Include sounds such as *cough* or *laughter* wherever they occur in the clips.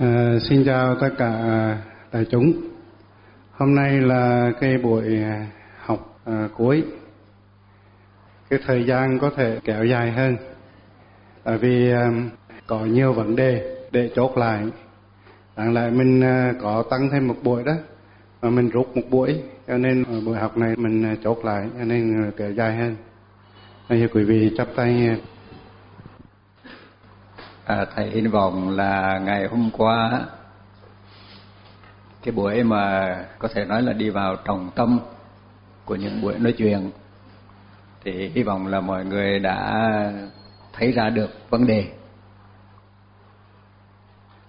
À, xin chào tất cả ờ, đại chúng. Hôm nay là cái buổi ờ, học à, cuối. Cái thời gian có thể kéo dài hơn. Tại vì à, có nhiều vấn đề để chốt lại. Đáng lại mình à, có tăng thêm một buổi đó, mà mình rút một buổi, cho nên buổi học này mình chốt lại, cho nên kéo dài hơn. Bây giờ quý vị chắp tay À, thầy hy vọng là ngày hôm qua cái buổi mà có thể nói là đi vào trọng tâm của những buổi nói chuyện thì hy vọng là mọi người đã thấy ra được vấn đề.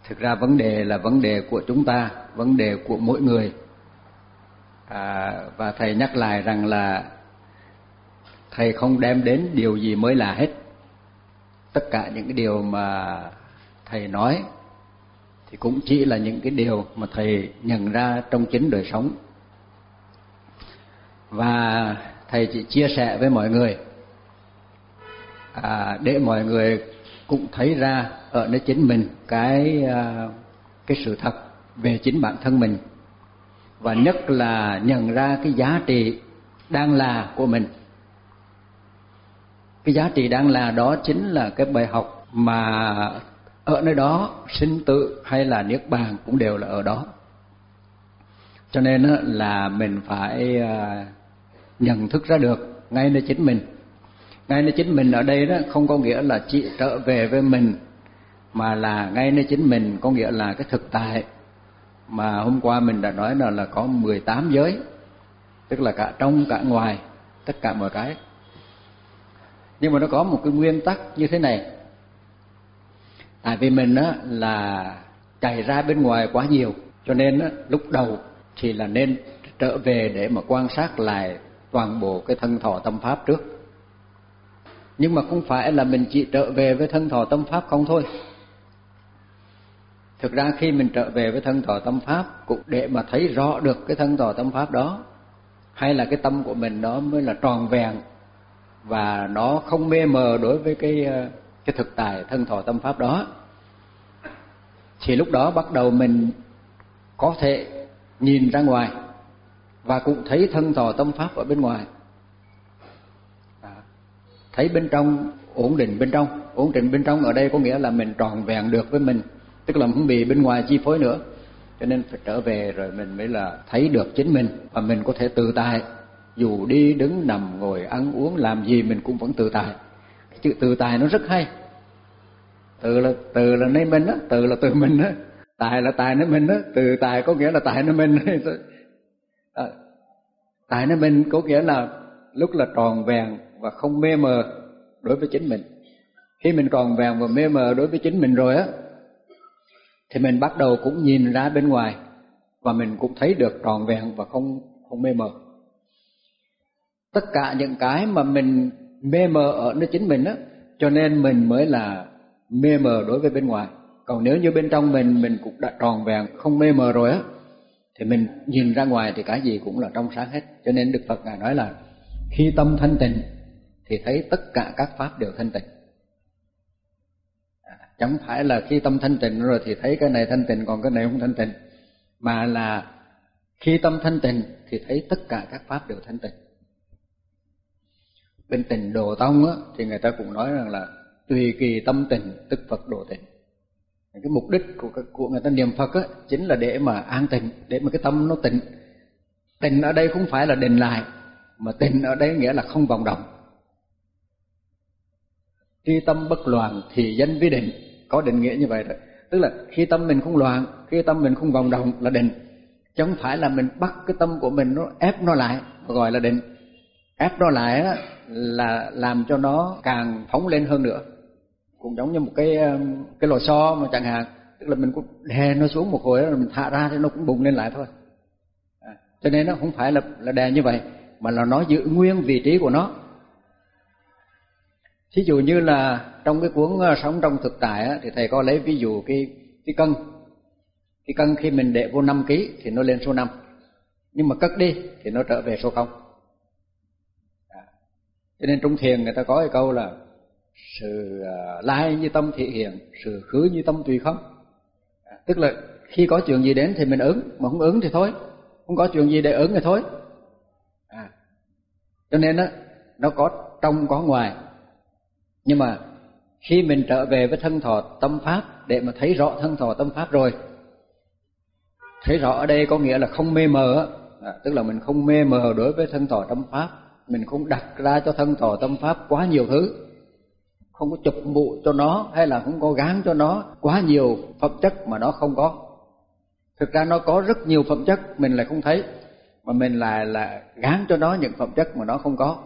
Thực ra vấn đề là vấn đề của chúng ta, vấn đề của mỗi người. À, và thầy nhắc lại rằng là thầy không đem đến điều gì mới lạ hết tất cả những cái điều mà thầy nói thì cũng chỉ là những cái điều mà thầy nhận ra trong chính đời sống. Và thầy chỉ chia sẻ với mọi người à, để mọi người cũng thấy ra ở nơi chính mình cái à, cái sự thật về chính bản thân mình. Và nhất là nhận ra cái giá trị đang là của mình cái giá trị đang là đó chính là cái bài học mà ở nơi đó, sinh tử hay là niết bàn cũng đều là ở đó. Cho nên là mình phải à, nhận thức ra được ngay nơi chính mình. Ngay nơi chính mình ở đây đó không có nghĩa là chỉ trở về với mình, mà là ngay nơi chính mình có nghĩa là cái thực tại. Mà hôm qua mình đã nói là là có 18 giới, tức là cả trong cả ngoài, tất cả mọi cái nhưng mà nó có một cái nguyên tắc như thế này. Tại vì mình á là chạy ra bên ngoài quá nhiều cho nên á, lúc đầu thì là nên trở về để mà quan sát lại toàn bộ cái thân thọ tâm pháp trước. Nhưng mà không phải là mình chỉ trở về với thân thọ tâm pháp không thôi. Thực ra khi mình trở về với thân thọ tâm pháp cũng để mà thấy rõ được cái thân thọ tâm pháp đó hay là cái tâm của mình đó mới là tròn vẹn và nó không mê mờ đối với cái ờ, cái thực tài thân thọ tâm pháp đó. Thì lúc đó bắt đầu mình có thể nhìn ra ngoài và cũng thấy thân thọ tâm pháp ở bên ngoài. À, thấy bên trong, ổn định bên trong. Ổn định bên trong ở đây có nghĩa là mình tròn vẹn được với mình. Tức là không bị bên ngoài chi phối nữa. Cho nên phải trở về rồi mình mới là thấy được chính mình và mình có thể tự tại dù đi đứng nằm ngồi ăn uống làm gì mình cũng vẫn tự tại. Chữ tự tài nó rất hay. Từ là từ là nơi mình á từ là từ mình á. Tài là tài nơi mình á từ tài có nghĩa là tài nơi mình. *laughs* À, tài nơi mình có nghĩa là lúc là tròn vẹn và không mê mờ đối với chính mình. Khi mình tròn vẹn và mê mờ đối với chính mình rồi á thì mình bắt đầu cũng nhìn ra bên ngoài và mình cũng thấy được tròn vẹn và không không mê mờ tất cả những cái mà mình mê mờ ở nơi chính mình á, cho nên mình mới là mê mờ đối với bên ngoài. Còn nếu như bên trong mình mình cũng đã tròn vẹn, không mê mờ rồi á, thì mình nhìn ra ngoài thì cái gì cũng là trong sáng hết. Cho nên đức phật ngài nói là, khi tâm thanh tịnh thì thấy tất cả các pháp đều thanh tịnh. À, chẳng phải là khi tâm thanh tịnh rồi thì thấy cái này thanh tịnh, còn cái này không thanh tịnh, mà là khi tâm thanh tịnh thì thấy tất cả các pháp đều thanh tịnh bên tình đồ tông á, thì người ta cũng nói rằng là tùy kỳ tâm tình, tức Phật đồ tình. Cái mục đích của của người ta niệm Phật á, chính là để mà an tịnh, để mà cái tâm nó tịnh. Tịnh ở đây không phải là định lại, mà tịnh ở đây nghĩa là không vòng động. Khi tâm bất loạn thì danh vi định, có định nghĩa như vậy đó tức là khi tâm mình không loạn, khi tâm mình không vòng động là định. Chứ không phải là mình bắt cái tâm của mình nó ép nó lại gọi là định ép nó lại đó, là làm cho nó càng phóng lên hơn nữa. Cũng giống như một cái um, cái lò xo mà chẳng hạn. Tức là mình cũng đè nó xuống một hồi rồi mình thả ra thì nó cũng bùng lên lại thôi. À, cho nên nó không phải là là đè như vậy mà là nó giữ nguyên vị trí của nó. Thí dụ như là trong cái cuốn uh, sống trong thực tại á, thì thầy có lấy ví dụ cái cái cân. Cái cân khi mình để vô 5 kg thì nó lên số 5 nhưng mà cất đi thì nó trở về số không cho nên trong thiền người ta có cái câu là sự à, lai như tâm thị hiện sự khứ như tâm tùy không. À, tức là khi có chuyện gì đến thì mình ứng mà không ứng thì thôi. Không có chuyện gì để ứng thì thôi. À. cho nên đó nó có trong có ngoài. Nhưng mà khi mình trở về với thân thọ tâm pháp để mà thấy rõ thân thọ tâm pháp rồi thấy rõ ở đây có nghĩa là không mê mờ à, tức là mình không mê mờ đối với thân thọ tâm pháp mình không đặt ra cho thân thọ tâm pháp quá nhiều thứ. Không có chụp mụ cho nó hay là không có gán cho nó quá nhiều phẩm chất mà nó không có. Thực ra nó có rất nhiều phẩm chất mình lại không thấy. Mà mình lại là gán cho nó những phẩm chất mà nó không có.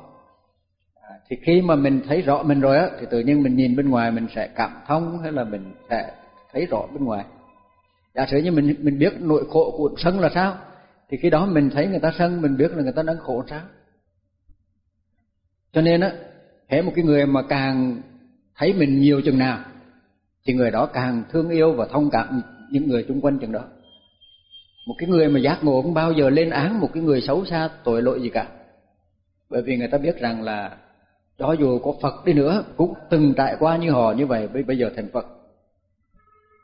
À, thì khi mà mình thấy rõ mình rồi á thì tự nhiên mình nhìn bên ngoài mình sẽ cảm thông hay là mình sẽ thấy rõ bên ngoài. Giả sử như mình mình biết nội khổ của sân là sao thì khi đó mình thấy người ta sân mình biết là người ta đang khổ sao cho nên á, hễ một cái người mà càng thấy mình nhiều chừng nào, thì người đó càng thương yêu và thông cảm những người xung quanh chừng đó. Một cái người mà giác ngộ không bao giờ lên án một cái người xấu xa, tội lỗi gì cả. Bởi vì người ta biết rằng là cho dù có Phật đi nữa, cũng từng trải qua như họ như vậy, bây giờ thành Phật.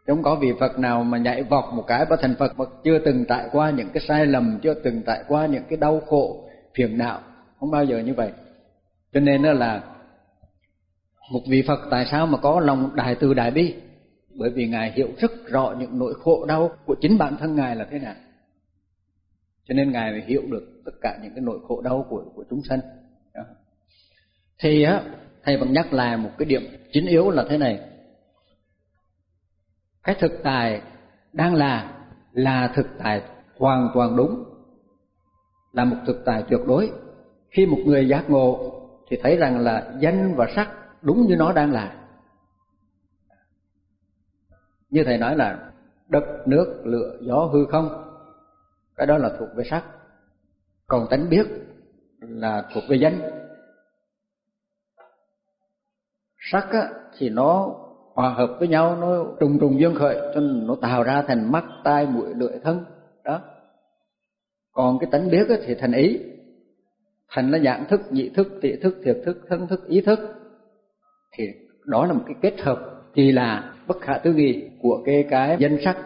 Không có vị Phật nào mà nhảy vọt một cái và thành Phật mà chưa từng trải qua những cái sai lầm, chưa từng trải qua những cái đau khổ, phiền não. Không bao giờ như vậy cho nên đó là một vị Phật tại sao mà có lòng đại từ đại bi? Bởi vì ngài hiểu rất rõ những nỗi khổ đau của chính bản thân ngài là thế nào. Cho nên ngài mới hiểu được tất cả những cái nỗi khổ đau của của chúng sanh. Đó. thì á, thầy vẫn nhắc lại một cái điểm chính yếu là thế này. Cái thực tài đang là là thực tài hoàn toàn đúng, là một thực tài tuyệt đối. Khi một người giác ngộ thì thấy rằng là danh và sắc đúng như nó đang là. Như thầy nói là đất nước lửa gió hư không cái đó là thuộc về sắc. Còn tánh biết là thuộc về danh. Sắc á, thì nó hòa hợp với nhau nó trùng trùng dương khởi cho nên nó tạo ra thành mắt tai mũi lưỡi thân. Đó. Còn cái tánh biết á, thì thành ý thành nó dạng thức nhị thức tị thức thiệt thức thân thức ý thức. Thì đó là một cái kết hợp thì là bất khả tư nghị của cái cái danh sắc.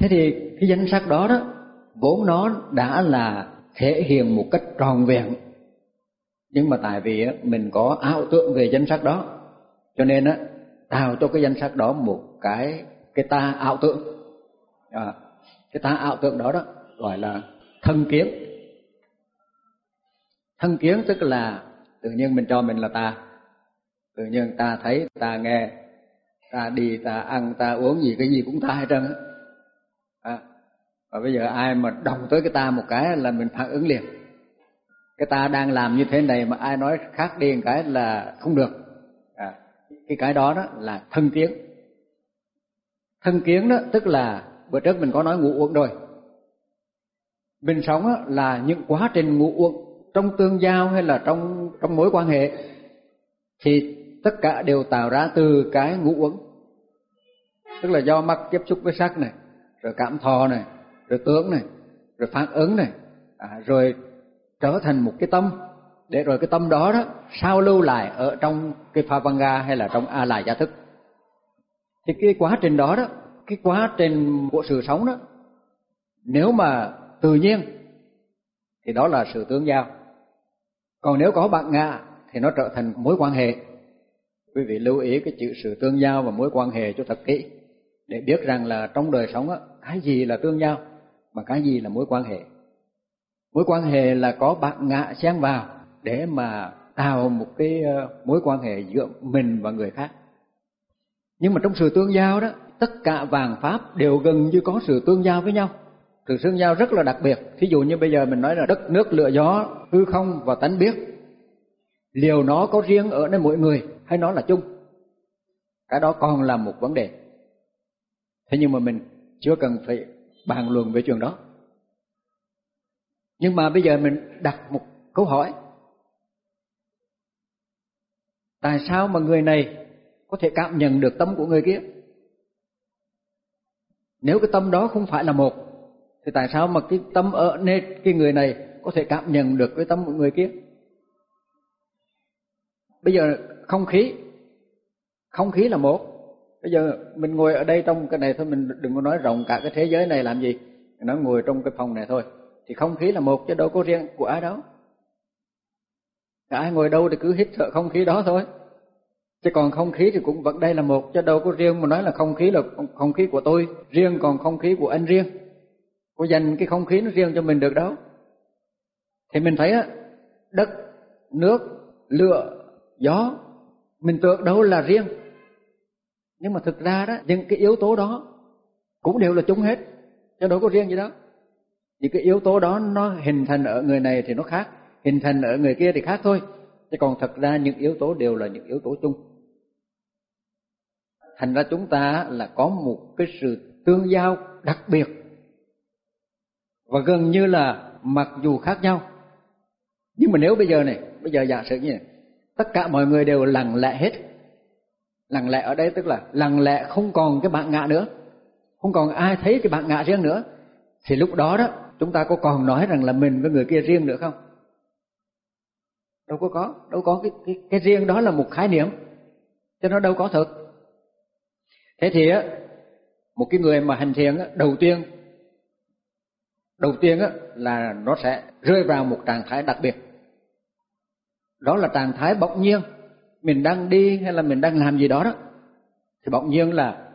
Thế thì cái danh sắc đó đó vốn nó đã là thể hiện một cách tròn vẹn. Nhưng mà tại vì mình có ảo tưởng về danh sắc đó cho nên á tạo cho cái danh sắc đó một cái cái ta ảo tưởng. À, cái ta ảo tưởng đó đó gọi là thân kiến thân kiến tức là tự nhiên mình cho mình là ta. Tự nhiên ta thấy ta nghe ta đi ta ăn ta uống gì cái gì cũng ta hết trơn á. À, và bây giờ ai mà đồng tới cái ta một cái là mình phản ứng liền. Cái ta đang làm như thế này mà ai nói khác đi một cái là không được. À, cái cái đó đó là thân kiến. Thân kiến đó tức là bữa trước mình có nói ngủ uống rồi. Mình sống là những quá trình ngủ uống trong tương giao hay là trong trong mối quan hệ thì tất cả đều tạo ra từ cái ngũ uẩn. Tức là do mắt tiếp xúc với sắc này rồi cảm thọ này rồi tướng này rồi phản ứng này à, rồi trở thành một cái tâm. Để rồi cái tâm đó đó sao lưu lại ở trong cái pha văn ga hay là trong a lại gia thức. Thì cái quá trình đó đó cái quá trình của sự sống đó nếu mà tự nhiên thì đó là sự tương giao còn nếu có bạn ngạ thì nó trở thành mối quan hệ. Quý vị lưu ý cái chữ sự tương giao và mối quan hệ cho thật kỹ, để biết rằng là trong đời sống á, cái gì là tương giao mà cái gì là mối quan hệ. Mối quan hệ là có bạn ngạ xen vào để mà tạo một cái ờ, mối quan hệ giữa mình và người khác. Nhưng mà trong sự tương giao đó, tất cả vàng pháp đều gần như có sự tương giao với nhau sự tương giao rất là đặc biệt. Thí dụ như bây giờ mình nói là đất, nước, lửa, gió, hư không và tánh biết. Liều nó có riêng ở nơi mỗi người hay nó là chung? Cái đó còn là một vấn đề. Thế nhưng mà mình chưa cần phải bàn luận về chuyện đó. Nhưng mà bây giờ mình đặt một câu hỏi. Tại sao mà người này có thể cảm nhận được tâm của người kia? Nếu cái tâm đó không phải là một thì tại sao mà cái tâm ở nên cái người này có thể cảm nhận được cái tâm của người kia? Bây giờ không khí không khí là một. Bây giờ mình ngồi ở đây trong cái này thôi, mình đừng có nói rộng cả cái thế giới này làm gì. Nó ngồi trong cái phòng này thôi. Thì không khí là một, chứ đâu có riêng của ai đâu. Cả ai ngồi đâu thì cứ hít thở không khí đó thôi. Chứ còn không khí thì cũng vẫn đây là một, chứ đâu có riêng mà nói là không khí là không khí của tôi riêng, còn không khí của anh riêng có dành cái không khí nó riêng cho mình được đâu. Thì mình thấy á, đất, nước, lửa, gió, mình tưởng đâu là riêng. Nhưng mà thực ra đó, những cái yếu tố đó cũng đều là chung hết cho đâu có riêng gì đó những cái yếu tố đó nó hình thành ở người này thì nó khác, hình thành ở người kia thì khác thôi. Chứ còn thật ra những yếu tố đều là những yếu tố chung. Thành ra chúng ta là có một cái sự tương giao đặc biệt và gần như là mặc dù khác nhau. Nhưng mà nếu bây giờ này, bây giờ giả sử như này, tất cả mọi người đều lặng lẽ hết. Lặng lẽ ở đây tức là lặng lẽ không còn cái bạn ngạ nữa. Không còn ai thấy cái bạn ngạ riêng nữa. Thì lúc đó đó, chúng ta có còn nói rằng là mình với người kia riêng nữa không? Đâu có có, đâu có cái cái cái riêng đó là một khái niệm. Cho nó đâu có thật thế thì á, một cái người mà hành thiền á, đầu tiên đầu tiên á, là nó sẽ rơi vào một trạng thái đặc biệt. Đó là trạng thái bỗng nhiên. Mình đang đi hay là mình đang làm gì đó đó. Thì bỗng nhiên là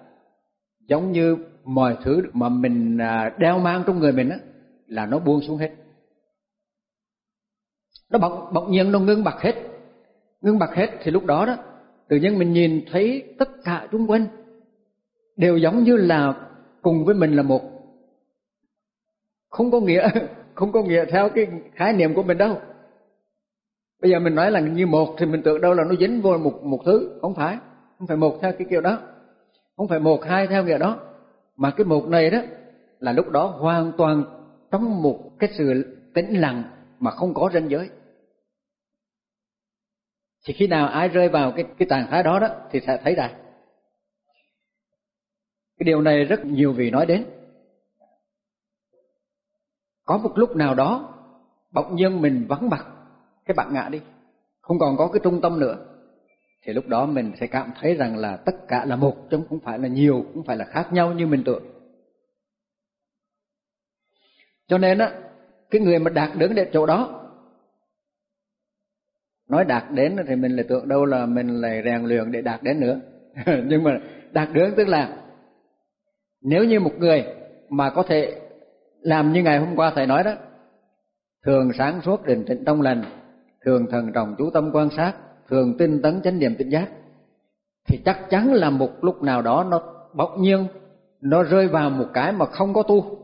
giống như mọi thứ mà mình à, đeo mang trong người mình á, là nó buông xuống hết. Nó bỗng bỗng nhiên nó ngưng bặt hết. Ngưng bặt hết thì lúc đó đó, tự nhiên mình nhìn thấy tất cả xung quanh đều giống như là cùng với mình là một không có nghĩa, không có nghĩa theo cái khái niệm của mình đâu. Bây giờ mình nói là như một thì mình tưởng đâu là nó dính vô một một thứ. Không phải không phải một theo cái kiểu đó. Không phải một, hai theo nghĩa đó. Mà cái một này đó là lúc đó hoàn toàn trong một cái sự tĩnh lặng mà không có ranh giới. Thì khi nào ai rơi vào cái cái trạng thái đó đó thì sẽ thấy ra. Cái điều này rất nhiều vị nói đến có một lúc nào đó, bỗng nhiên mình vắng mặt. Cái bạn ngã đi, không còn có cái trung tâm nữa. Thì lúc đó mình sẽ cảm thấy rằng là tất cả là một, chứ không phải là nhiều cũng phải là khác nhau như mình tưởng. Cho nên á, cái người mà đạt đến đến chỗ đó, nói đạt đến thì mình lại tưởng đâu là mình lại rèn luyện để đạt đến nữa. *laughs* Nhưng mà đạt đến tức là, nếu như một người mà có thể làm như ngày hôm qua thầy nói đó. Thường sáng suốt định tĩnh trong lành, thường thần trọng chú tâm quan sát, thường tinh tấn chánh niệm tỉnh giác, thì chắc chắn là một lúc nào đó nó bỗng nhiên nó rơi vào một cái mà không có tu.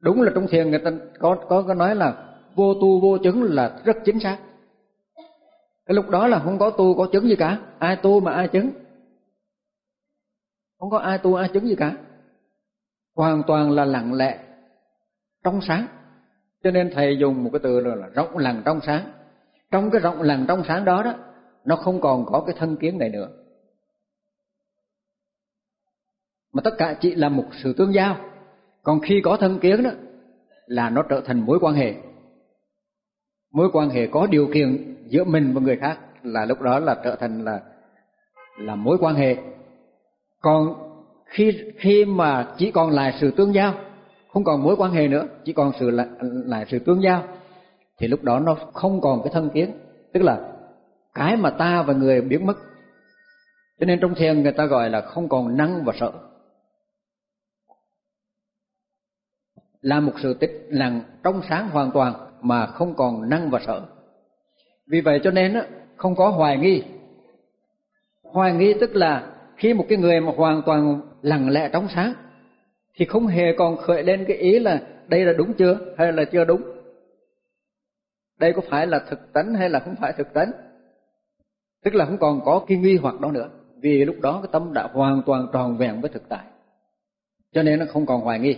Đúng là trong thiền người ta có có có nói là vô tu vô chứng là rất chính xác. Cái lúc đó là không có tu có chứng gì cả, ai tu mà ai chứng. Không có ai tu ai chứng gì cả. Hoàn toàn là lặng lẽ trong sáng. Cho nên thầy dùng một cái từ là rộng lằn trong sáng. Trong cái rộng lằn trong sáng đó đó, nó không còn có cái thân kiến này nữa. Mà tất cả chỉ là một sự tương giao. Còn khi có thân kiến đó, là nó trở thành mối quan hệ. Mối quan hệ có điều kiện giữa mình và người khác là lúc đó là trở thành là là mối quan hệ. Còn khi khi mà chỉ còn lại sự tương giao không còn mối quan hệ nữa chỉ còn sự lại, là sự tương giao. Thì lúc đó nó không còn cái thân kiến. Tức là cái mà ta và người biến mất. Cho nên trong thiền người ta gọi là không còn năng và sợ. Là một sự tích lặng trong sáng hoàn toàn mà không còn năng và sợ. Vì vậy cho nên không có hoài nghi. Hoài nghi tức là khi một cái người mà hoàn toàn lặng lẽ trong sáng thì không hề còn khởi lên cái ý là đây là đúng chưa, hay là chưa đúng? Đây có phải là thực tánh hay là không phải thực tánh? Tức là không còn có cái nghi hoặc đó nữa, vì lúc đó cái tâm đã hoàn toàn tròn vẹn với thực tại. Cho nên nó không còn hoài nghi.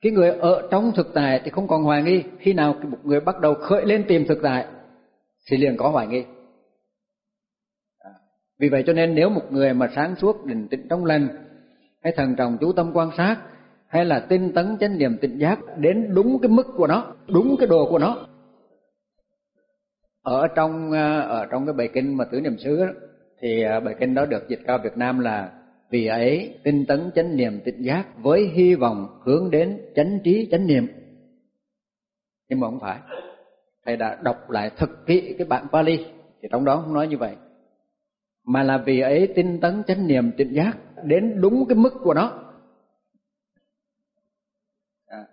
Cái người ở trong thực tại thì không còn hoài nghi. Khi nào một người bắt đầu khởi lên tìm thực tại, thì liền có hoài nghi. À, vì vậy cho nên nếu một người mà sáng suốt, định tĩnh trong lành hay thần trọng chú tâm quan sát, hay là tinh tấn chánh niệm tỉnh giác đến đúng cái mức của nó, đúng cái đồ của nó. Ở trong à, ở trong cái bài kinh mà tứ niệm xứ thì à, bài kinh đó được dịch cao Việt Nam là vì ấy tinh tấn chánh niệm tịnh giác với hy vọng hướng đến chánh trí chánh niệm. Nhưng mà không phải. Thầy đã đọc lại thật kỹ cái bản Pali, thì trong đó không nói như vậy. Mà là vì ấy tinh tấn chánh niệm tịnh giác đến đúng cái mức của nó. À.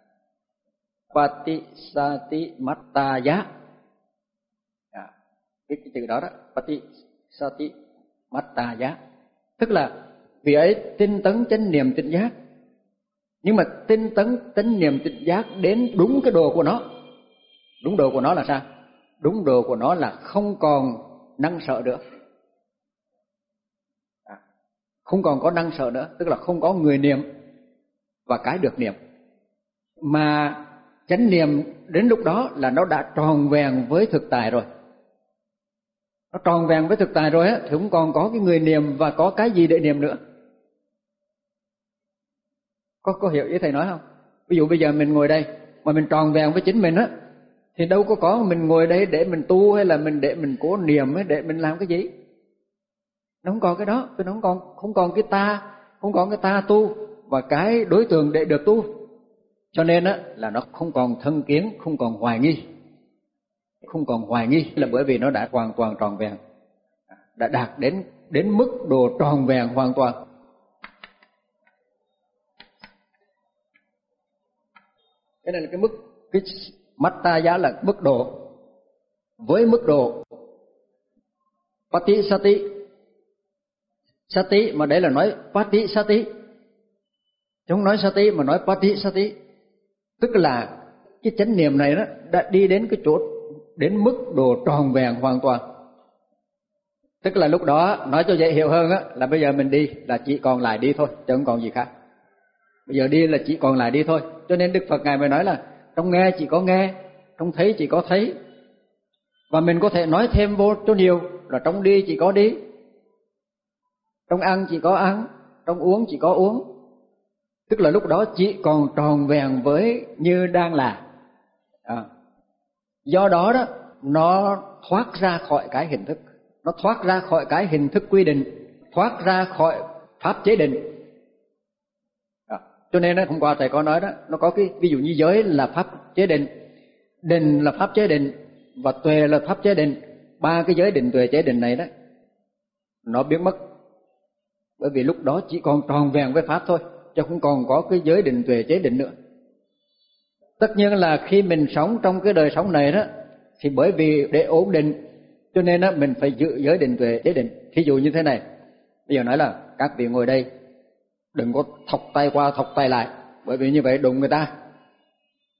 Patisati Mattaya à. cái, cái từ đó đó Patisati Mattaya tức là vì ấy tinh tấn chánh niệm tinh giác. Nhưng mà tinh tấn chánh niệm tinh giác đến đúng cái đồ của nó. Đúng đồ của nó là sao? Đúng đồ của nó là không còn năng sợ nữa không còn có năng sợ nữa, tức là không có người niệm và cái được niệm. Mà chánh niệm đến lúc đó là nó đã tròn vẹn với thực tại rồi. Nó tròn vẹn với thực tại rồi á, thì không còn có cái người niệm và có cái gì để niệm nữa. Có có hiểu ý thầy nói không? Ví dụ bây giờ mình ngồi đây mà mình tròn vẹn với chính mình á, thì đâu có có mình ngồi đây để mình tu hay là mình để mình cố niệm hay để mình làm cái gì? Nó không còn cái đó nó không còn không còn cái ta, không còn cái ta tu và cái đối tượng để được tu. Cho nên á, là nó không còn thân kiến, không còn hoài nghi. Không còn hoài nghi là bởi vì nó đã hoàn toàn tròn vẹn. Đã đạt đến đến mức độ tròn vẹn hoàn toàn. Cái này là cái mức, cái matta giá là mức độ. Với mức độ pati sati sati mà đấy là nói pati sati. Chúng nói sati mà nói pati sati. Tức là cái chánh niệm này đó đã đi đến cái chỗ, đến mức độ tròn vẹn hoàn toàn. Tức là lúc đó nói cho dễ hiểu hơn á, là bây giờ mình đi là chỉ còn lại đi thôi, chứ không còn gì khác. Bây giờ đi là chỉ còn lại đi thôi. Cho nên đức phật ngài mới nói là trong nghe chỉ có nghe, trong thấy chỉ có thấy. Và mình có thể nói thêm vô cho nhiều là trong đi chỉ có đi trong ăn chỉ có ăn trong uống chỉ có uống. Tức là lúc đó chỉ còn tròn vẹn với như đang là. À. do đó đó nó thoát ra khỏi cái hình thức. Nó thoát ra khỏi cái hình thức quy định thoát ra khỏi pháp chế định. À. cho nên đó, hôm qua thầy có nói đó nó có cái ví dụ như giới là pháp chế định định là pháp chế định và tuệ là pháp chế định. Ba cái giới định tuệ chế định này đó nó biến mất bởi vì lúc đó chỉ còn tròn vẹn với pháp thôi, chứ không còn có cái giới định tuệ chế định nữa. Tất nhiên là khi mình sống trong cái đời sống này đó, thì bởi vì để ổn định, cho nên đó mình phải giữ giới định tuệ chế định. Thí dụ như thế này, bây giờ nói là các vị ngồi đây, đừng có thọc tay qua thọc tay lại, bởi vì như vậy đụng người ta.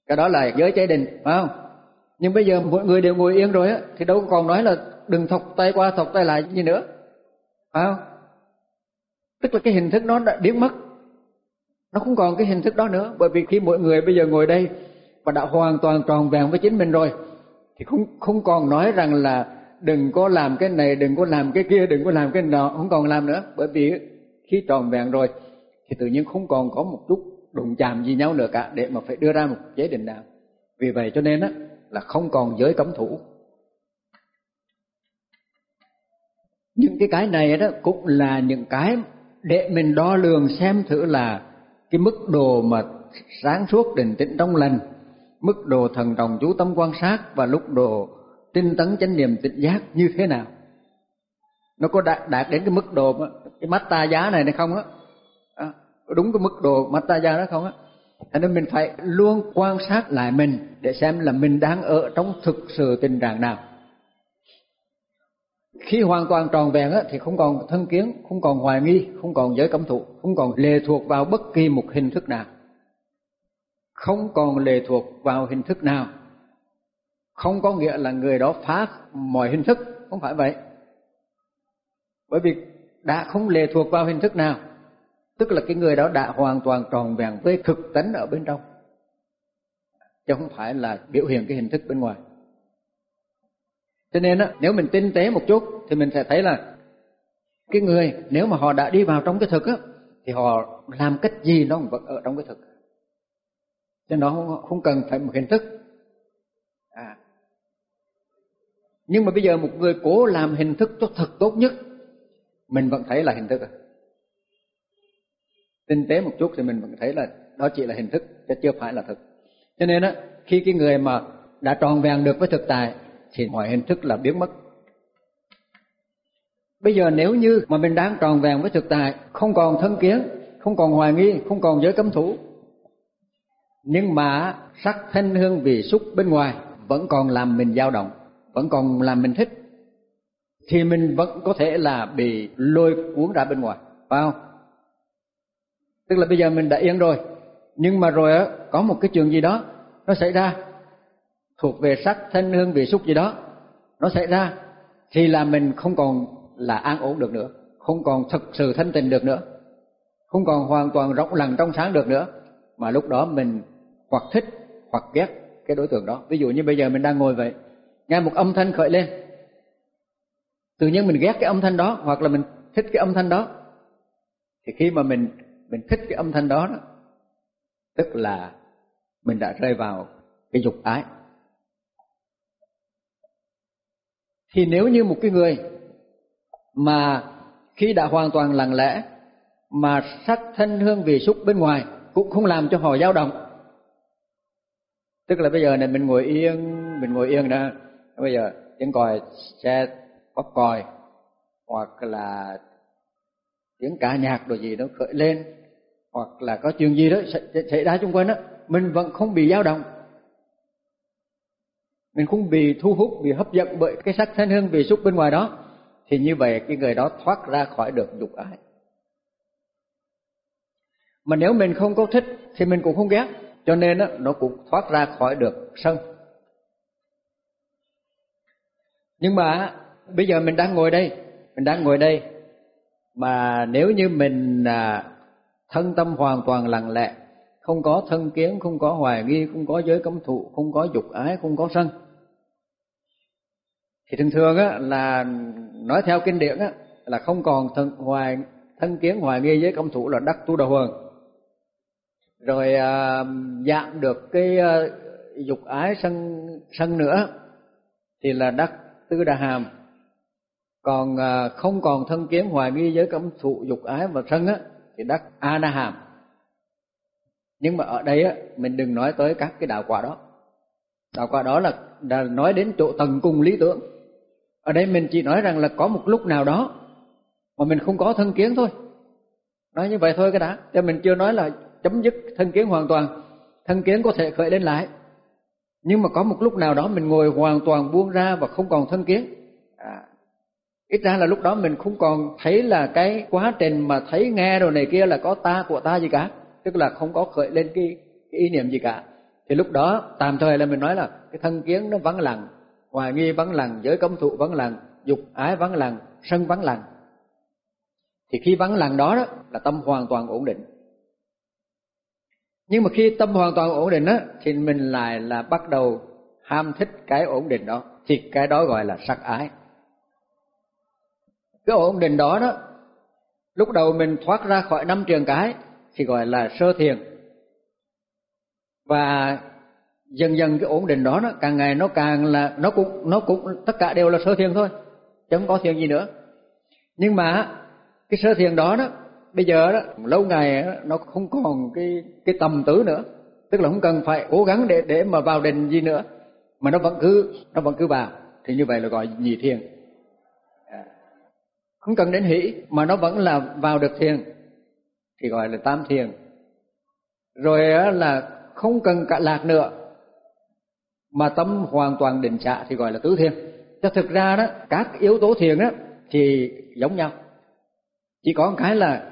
Cái đó là giới chế định, phải không? Nhưng bây giờ mọi người đều ngồi yên rồi á, thì đâu còn nói là đừng thọc tay qua thọc tay lại như nữa, phải không? Tức là cái hình thức nó đã biến mất. Nó không còn cái hình thức đó nữa. Bởi vì khi mọi người bây giờ ngồi đây và đã hoàn toàn tròn vẹn với chính mình rồi, thì không không còn nói rằng là đừng có làm cái này, đừng có làm cái kia, đừng có làm cái nọ, không còn làm nữa. Bởi vì khi tròn vẹn rồi, thì tự nhiên không còn có một chút đụng chạm gì nhau nữa cả, để mà phải đưa ra một chế định nào. Vì vậy cho nên á, là không còn giới cấm thủ. Những cái cái này đó cũng là những cái để mình đo lường xem thử là cái mức độ mà sáng suốt định tĩnh trong lành mức độ thần đồng chú tâm quan sát và lúc độ tinh tấn chánh niệm tịnh giác như thế nào. Nó có đạt, đạt đến cái mức độ cái mắt ta giá này hay không á? À, đúng cái mức độ mắt ta giá đó không á? Cho nên mình phải luôn quan sát lại mình để xem là mình đang ở trong thực sự tình trạng nào khi hoàn toàn tròn vẹn á, thì không còn thân kiến không còn hoài nghi không còn giới cấm thụ không còn lệ thuộc vào bất kỳ một hình thức nào. Không còn lệ thuộc vào hình thức nào. Không có nghĩa là người đó phá mọi hình thức không phải vậy. Bởi vì đã không lệ thuộc vào hình thức nào tức là cái người đó đã hoàn toàn tròn vẹn với thực tánh ở bên trong. Chứ không phải là biểu hiện cái hình thức bên ngoài cho nên á nếu mình tinh tế một chút thì mình sẽ thấy là cái người nếu mà họ đã đi vào trong cái thực á thì họ làm cách gì nó cũng vẫn ở trong cái thực. Cho nó không, không cần phải một hình thức. À. Nhưng mà bây giờ một người cố làm hình thức cho thật tốt nhất mình vẫn thấy là hình thức à. Tinh tế một chút thì mình vẫn thấy là đó chỉ là hình thức chứ chưa phải là thực. Cho nên á khi cái người mà đã tròn vẹn được với thực tại thì mọi hình thức là biến mất. Bây giờ nếu như mà mình đang tròn vẹn với thực tại, không còn thân kiến, không còn hoài nghi, không còn giới cấm thủ, nhưng mà sắc thanh hương vị xúc bên ngoài vẫn còn làm mình dao động, vẫn còn làm mình thích, thì mình vẫn có thể là bị lôi cuốn ra bên ngoài, phải không? Tức là bây giờ mình đã yên rồi, nhưng mà rồi á, có một cái chuyện gì đó nó xảy ra thuộc về sắc thanh hương vị xúc gì đó nó xảy ra thì là mình không còn là an ổn được nữa không còn thực sự thanh tịnh được nữa không còn hoàn toàn rộng lặng trong sáng được nữa. Mà lúc đó mình hoặc thích hoặc ghét cái đối tượng đó. Ví dụ như bây giờ mình đang ngồi vậy nghe một âm thanh khởi lên tự nhiên mình ghét cái âm thanh đó hoặc là mình thích cái âm thanh đó thì khi mà mình mình thích cái âm thanh đó, đó tức là mình đã rơi vào cái dục ái. Thì nếu như một cái người mà khi đã hoàn toàn lặng lẽ, mà sắc thân hương vị xúc bên ngoài cũng không làm cho họ dao động, tức là bây giờ này mình ngồi yên, mình ngồi yên đó, bây giờ tiếng còi xe bóp còi, hoặc là tiếng cả nhạc đồ gì nó khởi lên, hoặc là có chuyện gì đó xảy ra xung quanh đó, mình vẫn không bị dao động mình không bị thu hút bị hấp dẫn bởi cái sắc thanh hương vị xúc bên ngoài đó. Thì như vậy cái người đó thoát ra khỏi được dục ái. Mà nếu mình không có thích thì mình cũng không ghét cho nên đó, nó cũng thoát ra khỏi được sân. Nhưng mà bây giờ mình đang ngồi đây mình đang ngồi đây. Mà nếu như mình à, thân tâm hoàn toàn lặng lẽ không có thân kiến không có hoài nghi không có giới cấm thụ không có dục ái không có sân. Thì thường thường á là nói theo kinh điển á là không còn thân hoài thân kiến hoài nghi giới cấm thụ là đắc tu đầu hường rồi à, giảm được cái à, dục ái sân sân nữa thì là đắc tư đà hàm. Còn à, không còn thân kiến hoài nghi giới cấm thụ dục ái và sân á thì đắc a na hàm nhưng mà ở đây á mình đừng nói tới các cái đạo quả đó. Đạo quả đó là, là nói đến chỗ tầng cùng lý tưởng. Ở đây mình chỉ nói rằng là có một lúc nào đó mà mình không có thân kiến thôi. Nói như vậy thôi cái đã. Cho mình chưa nói là chấm dứt thân kiến hoàn toàn. Thân kiến có thể khởi lên lại. Nhưng mà có một lúc nào đó mình ngồi hoàn toàn buông ra và không còn thân kiến. À, ít ra là lúc đó mình không còn thấy là cái quá trình mà thấy nghe rồi này kia là có ta của ta gì cả tức là không có khởi lên cái, cái ý niệm gì cả. Thì lúc đó tạm thời là mình nói là cái thân kiến nó vắng lặng hoài nghi vắng lặng giới cấm thụ vắng lặng dục ái vắng lặng sân vắng lặng. Thì khi vắng lặng đó, đó là tâm hoàn toàn ổn định. Nhưng mà khi tâm hoàn toàn ổn định á thì mình lại là bắt đầu ham thích cái ổn định đó. Thì cái đó gọi là sắc ái. Cái ổn định đó đó lúc đầu mình thoát ra khỏi năm trường cái thì gọi là sơ thiền. Và dần dần cái ổn định đó nó càng ngày nó càng là nó cũng nó cũng tất cả đều là sơ thiền thôi chứ không có thiền gì nữa. Nhưng mà cái sơ thiền đó đó bây giờ đó lâu ngày đó, nó không còn cái cái tầm tứ nữa. Tức là không cần phải cố gắng để để mà vào định gì nữa mà nó vẫn cứ nó vẫn cứ vào. Thì như vậy là gọi nhị thiền. À, không cần đến hỷ mà nó vẫn là vào được thiền thì gọi là tam thiền. Rồi là không cần cả lạc nữa, mà tâm hoàn toàn định xạ thì gọi là tứ thiền. Cho thực ra đó, các yếu tố thiền đó thì giống nhau. Chỉ có một cái là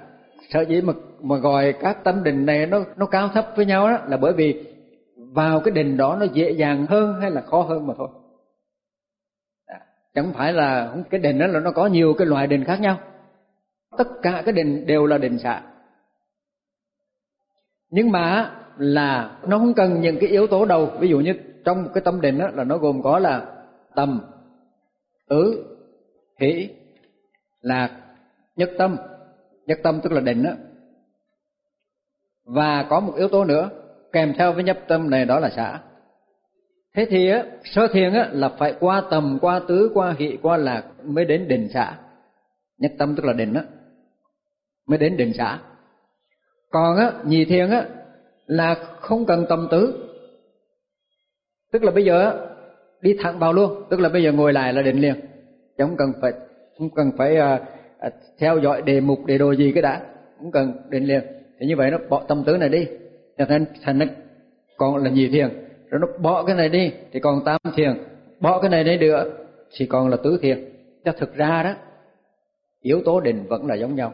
sở dĩ mà mà gọi các tâm định này nó nó cao thấp với nhau đó là bởi vì vào cái định đó nó dễ dàng hơn hay là khó hơn mà thôi. Chẳng phải là cái định đó là nó có nhiều cái loại định khác nhau. Tất cả cái định đều là định xạ nhưng mà là nó không cần những cái yếu tố đầu. Ví dụ như trong cái tâm định đó là nó gồm có là tầm tứ hỷ, lạc, nhất tâm. Nhất tâm tức là định đó và có một yếu tố nữa, kèm theo với nhất tâm này đó là xả. Thế thì á, sơ thiền á, là phải qua tầm, qua tứ, qua hỷ, qua lạc mới đến định xả. Nhất tâm tức là định đó mới đến định xã còn á nhì thiền á là không cần tâm tứ tức là bây giờ đi thẳng vào luôn. Tức là bây giờ ngồi lại là định liền. Chứ không cần phải không cần phải uh, uh, theo dõi đề mục đề đồ gì cái đã. Không cần định liền. Thì như vậy nó bỏ tâm tứ này đi. Cho nên thành nó còn là nhị thiền. Rồi nó bỏ cái này đi thì còn tam thiền. Bỏ cái này đi nữa thì còn là tứ thiền. Cho thực ra đó yếu tố định vẫn là giống nhau.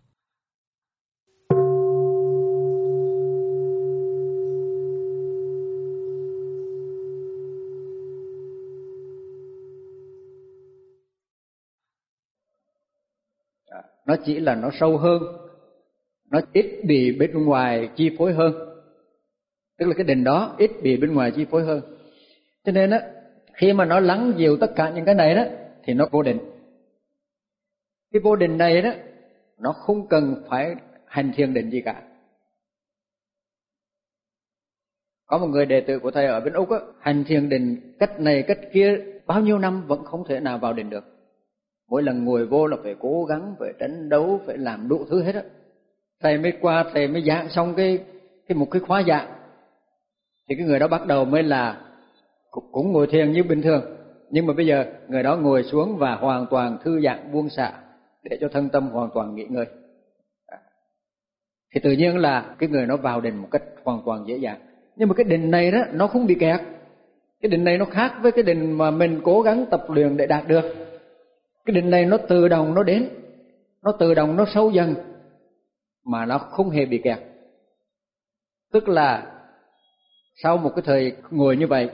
Nó chỉ là nó sâu hơn, nó ít bị bên ngoài chi phối hơn. Tức là cái định đó ít bị bên ngoài chi phối hơn. Cho nên á, khi mà nó lắng dịu tất cả những cái này đó, thì nó vô định cái vô định này đó, nó không cần phải hành thiền định gì cả. Có một người đệ tử của thầy ở bên úc á, hành thiền định cách này, cách kia bao nhiêu năm vẫn không thể nào vào định được mỗi lần ngồi vô là phải cố gắng, phải đánh đấu, phải làm đủ thứ hết á. Thầy mới qua, thầy mới giảng xong cái cái một cái khóa giảng. Thì cái người đó bắt đầu mới là cũng ngồi thiền như bình thường. Nhưng mà bây giờ người đó ngồi xuống và hoàn toàn thư giãn, buông xả để cho thân tâm hoàn toàn nghỉ ngơi. À. Thì tự nhiên là cái người nó vào định một cách hoàn toàn dễ dàng. Nhưng mà cái định này đó, nó không bị kẹt. Cái định này nó khác với cái định mà mình cố gắng tập luyện để đạt được cái định này nó tự động nó đến, nó tự động nó sâu dần, mà nó không hề bị kẹt. Tức là sau một cái thời ngồi như vậy,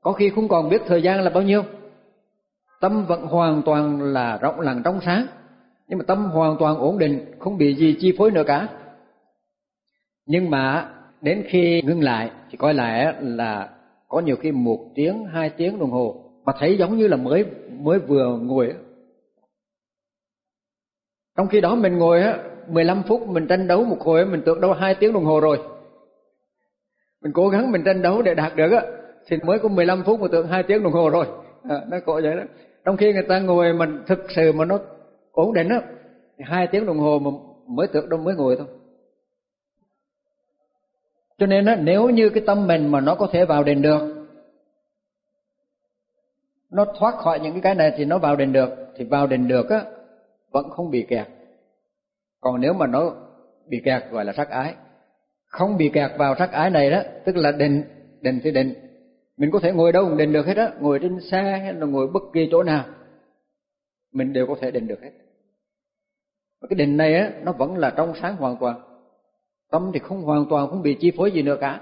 có khi không còn biết thời gian là bao nhiêu. Tâm vẫn hoàn toàn là rộng lặng trong sáng, nhưng mà tâm hoàn toàn ổn định, không bị gì chi phối nữa cả. Nhưng mà đến khi ngưng lại, thì coi lại là có nhiều khi một tiếng, hai tiếng đồng hồ, mà thấy giống như là mới mới vừa ngồi trong khi đó mình ngồi á 15 phút mình tranh đấu một hồi mình tưởng đâu hai tiếng đồng hồ rồi. Mình cố gắng mình tranh đấu để đạt được á thì mới có 15 phút mà tưởng hai tiếng đồng hồ rồi. À, nó có vậy đó. Trong khi người ta ngồi mình thực sự mà nó ổn định á hai tiếng đồng hồ mà mới tưởng đâu mới ngồi thôi. Cho nên á nếu như cái tâm mình mà nó có thể vào đền được nó thoát khỏi những cái này thì nó vào đền được thì vào đền được á vẫn không bị kẹt. Còn nếu mà nó bị kẹt, gọi là sắc ái. Không bị kẹt vào sắc ái này đó, tức là định định thì định. Mình có thể ngồi đâu cũng định được hết á, ngồi trên xe hay là ngồi bất kỳ chỗ nào, mình đều có thể định được hết. Và cái định này á, nó vẫn là trong sáng hoàn toàn. Tâm thì không hoàn toàn, không bị chi phối gì nữa cả.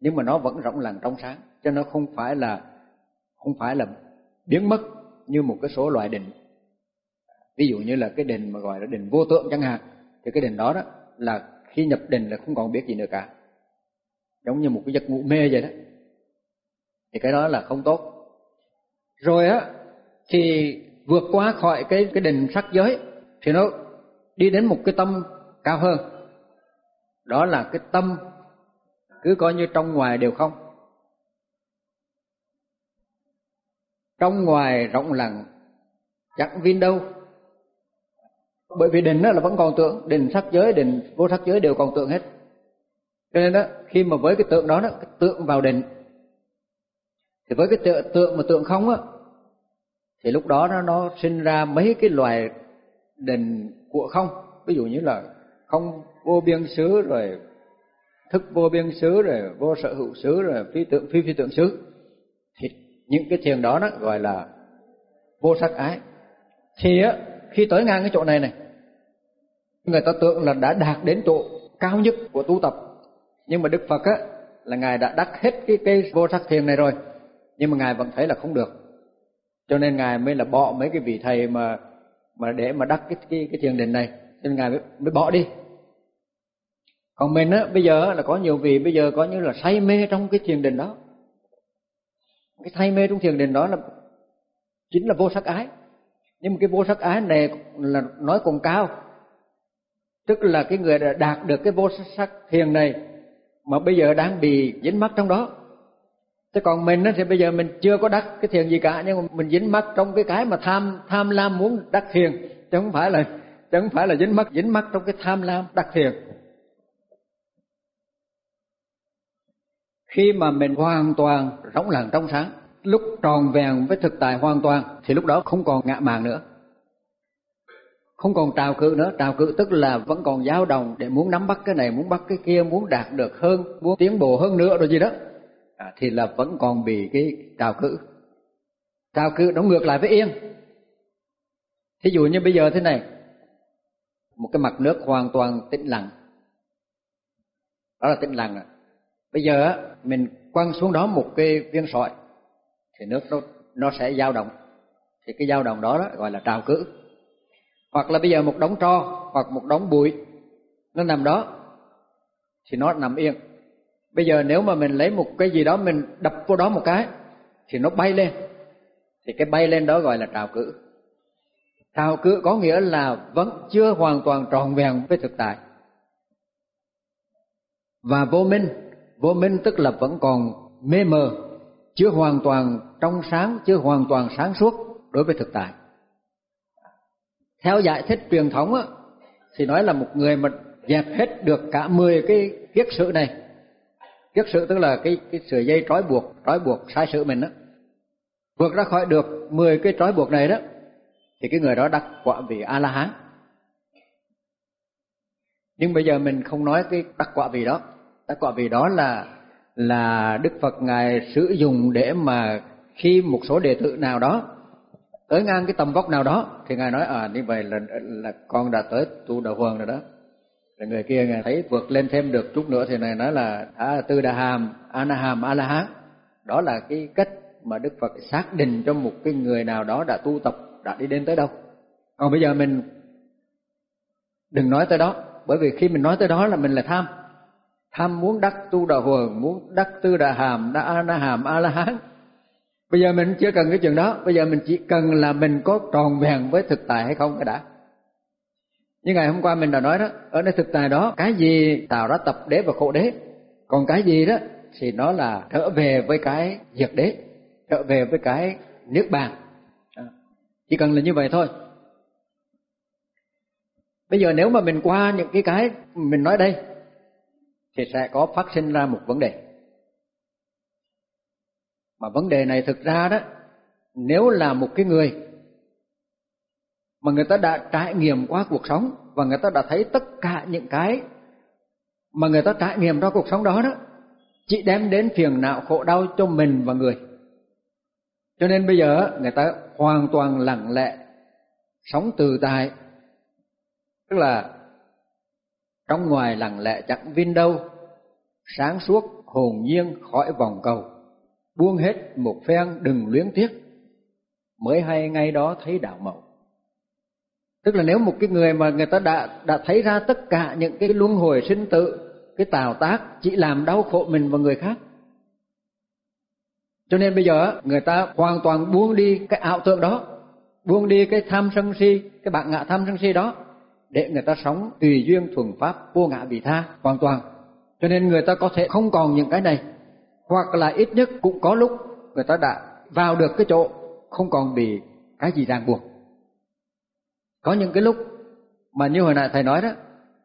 Nhưng mà nó vẫn rộng lặng trong sáng, cho nó không phải là, không phải là biến mất như một cái số loại định ví dụ như là cái đền mà gọi là đền vô tượng chẳng hạn, thì cái đền đó đó là khi nhập định là không còn biết gì nữa cả. Giống như một cái giấc ngủ mê vậy đó. Thì cái đó là không tốt. Rồi á, thì vượt qua khỏi cái cái đền sắc giới, thì nó đi đến một cái tâm cao hơn. Đó là cái tâm cứ coi như trong ngoài đều không. Trong ngoài rộng lặng, chẳng viên đâu bởi vì định đó là vẫn còn tượng định sắc giới định vô sắc giới đều còn tượng hết. Cho nên đó khi mà với cái tượng đó đó cái tượng vào định thì với cái tượng, tượng mà tượng không á thì lúc đó nó nó sinh ra mấy cái loài định của không. Ví dụ như là không vô biên xứ rồi thức vô biên xứ rồi vô sở hữu xứ rồi phi tượng phi phi tượng xứ. Thì những cái thiền đó nó gọi là vô sắc ái. Thì á khi tới ngang cái chỗ này này người ta tưởng là đã đạt đến chỗ cao nhất của tu tập. Nhưng mà đức phật á là ngài đã đắc hết cái cây vô sắc thiền này rồi. Nhưng mà ngài vẫn thấy là không được. Cho nên ngài mới là bỏ mấy cái vị thầy mà mà để mà đắc cái cái cái thiền định này. Nên ngài mới, mới bỏ đi. Còn mình á bây giờ là có nhiều vị bây giờ có như là say mê trong cái thiền định đó. Cái say mê trong thiền định đó là chính là vô sắc ái. Nhưng mà cái vô sắc ái này là nói còn cao tức là cái người đã đạt được cái vô sắc thiền này, mà bây giờ đang bị dính mắc trong đó. Thế còn mình thì bây giờ mình chưa có đắc cái thiền gì cả, nhưng mà mình dính mắc trong cái cái mà tham tham lam muốn đắc thiền. Chứ không phải là, chứ không phải là dính mắc dính mắc trong cái tham lam đắc thiền. Khi mà mình hoàn toàn rỗng lặng trong sáng, lúc tròn vẹn với thực tại hoàn toàn, thì lúc đó không còn ngạ màng nữa không còn trào cự nữa. Trào cự tức là vẫn còn dao động để muốn nắm bắt cái này muốn bắt cái kia muốn đạt được hơn muốn tiến bộ hơn nữa rồi gì đó. À, thì là vẫn còn bị cái trào cự. Trào cự nó ngược lại với yên. Thí dụ như bây giờ thế này. Một cái mặt nước hoàn toàn tĩnh lặng. Đó là tĩnh lặng bây giờ mình quăng xuống đó một cái viên sỏi thì nước nó nó sẽ dao động. Thì cái dao động đó, đó gọi là trào cự hoặc là bây giờ một đống tro, hoặc một đống bụi. Nó nằm đó, thì nó nằm yên. Bây giờ nếu mà mình lấy một cái gì đó, mình đập vô đó một cái, thì nó bay lên. Thì cái bay lên đó gọi là trào cử. Trào cử có nghĩa là vẫn chưa hoàn toàn tròn vẹn với thực tại. Và vô minh vô minh tức là vẫn còn mê mờ, chưa hoàn toàn trong sáng, chưa hoàn toàn sáng suốt đối với thực tại theo giải thích truyền thống á, thì nói là một người mà dẹp hết được cả 10 cái kiết sự này. Kiết sự tức là cái cái sợi dây trói buộc, trói buộc sai sự mình đó. Vượt ra khỏi được 10 cái trói buộc này đó thì cái người đó đắc quả vị A La Hán. Nhưng bây giờ mình không nói cái đắc quả vị đó. Đắc quả vị đó là là Đức Phật ngài sử dụng để mà khi một số đệ tử nào đó tới ngang cái tầm vóc nào đó thì ngài nói à như vậy là là con đã tới tu đạo hoàng rồi đó. Rồi người kia ngài thấy vượt lên thêm được chút nữa thì này nói là à, tư đà hàm a hàm a la hán đó là cái cách mà đức phật xác định cho một cái người nào đó đã tu tập đã đi đến tới đâu. Còn bây giờ mình đừng nói tới đó bởi vì khi mình nói tới đó là mình là tham. Tham muốn đắc tu đà hoàng muốn đắc tư đà hàm đa a na hàm a la hán bây giờ mình chưa cần cái chuyện đó. Bây giờ mình chỉ cần là mình có tròn vẹn với thực tại hay không cái đã. Như ngày hôm qua mình đã nói đó, ở nơi thực tại đó, cái gì tạo ra tập đế và khổ đế, còn cái gì đó thì nó là trở về với cái diệt đế, trở về với cái nước bàn. Chỉ cần là như vậy thôi. Bây giờ nếu mà mình qua những cái cái mình nói đây, thì sẽ có phát sinh ra một vấn đề mà vấn đề này thực ra đó, nếu là một cái người mà người ta đã trải nghiệm qua cuộc sống và người ta đã thấy tất cả những cái mà người ta trải nghiệm trong cuộc sống đó đó, chỉ đem đến phiền não khổ đau cho mình và người. Cho nên bây giờ người ta hoàn toàn lặng lẽ sống từ tại. Tức là trong ngoài lặng lẽ chẳng vin đâu, sáng suốt, hồn nhiên, khỏi vòng cầu buông hết một phen đừng luyến tiếc, mới hay ngay đó thấy đạo mẫu. Tức là nếu một cái người mà người ta đã đã thấy ra tất cả những cái luân hồi sinh tử, cái tào tác chỉ làm đau khổ mình và người khác. Cho nên bây giờ người ta hoàn toàn buông đi cái ảo tưởng đó, buông đi cái tham sân si, cái bạn ngạ tham sân si đó, để người ta sống tùy duyên thuần pháp vô ngã vị tha hoàn toàn. Cho nên người ta có thể không còn những cái này hoặc là ít nhất cũng có lúc người ta đã vào được cái chỗ không còn bị cái gì ràng buộc. Có những cái lúc mà như hồi nãy thầy nói đó,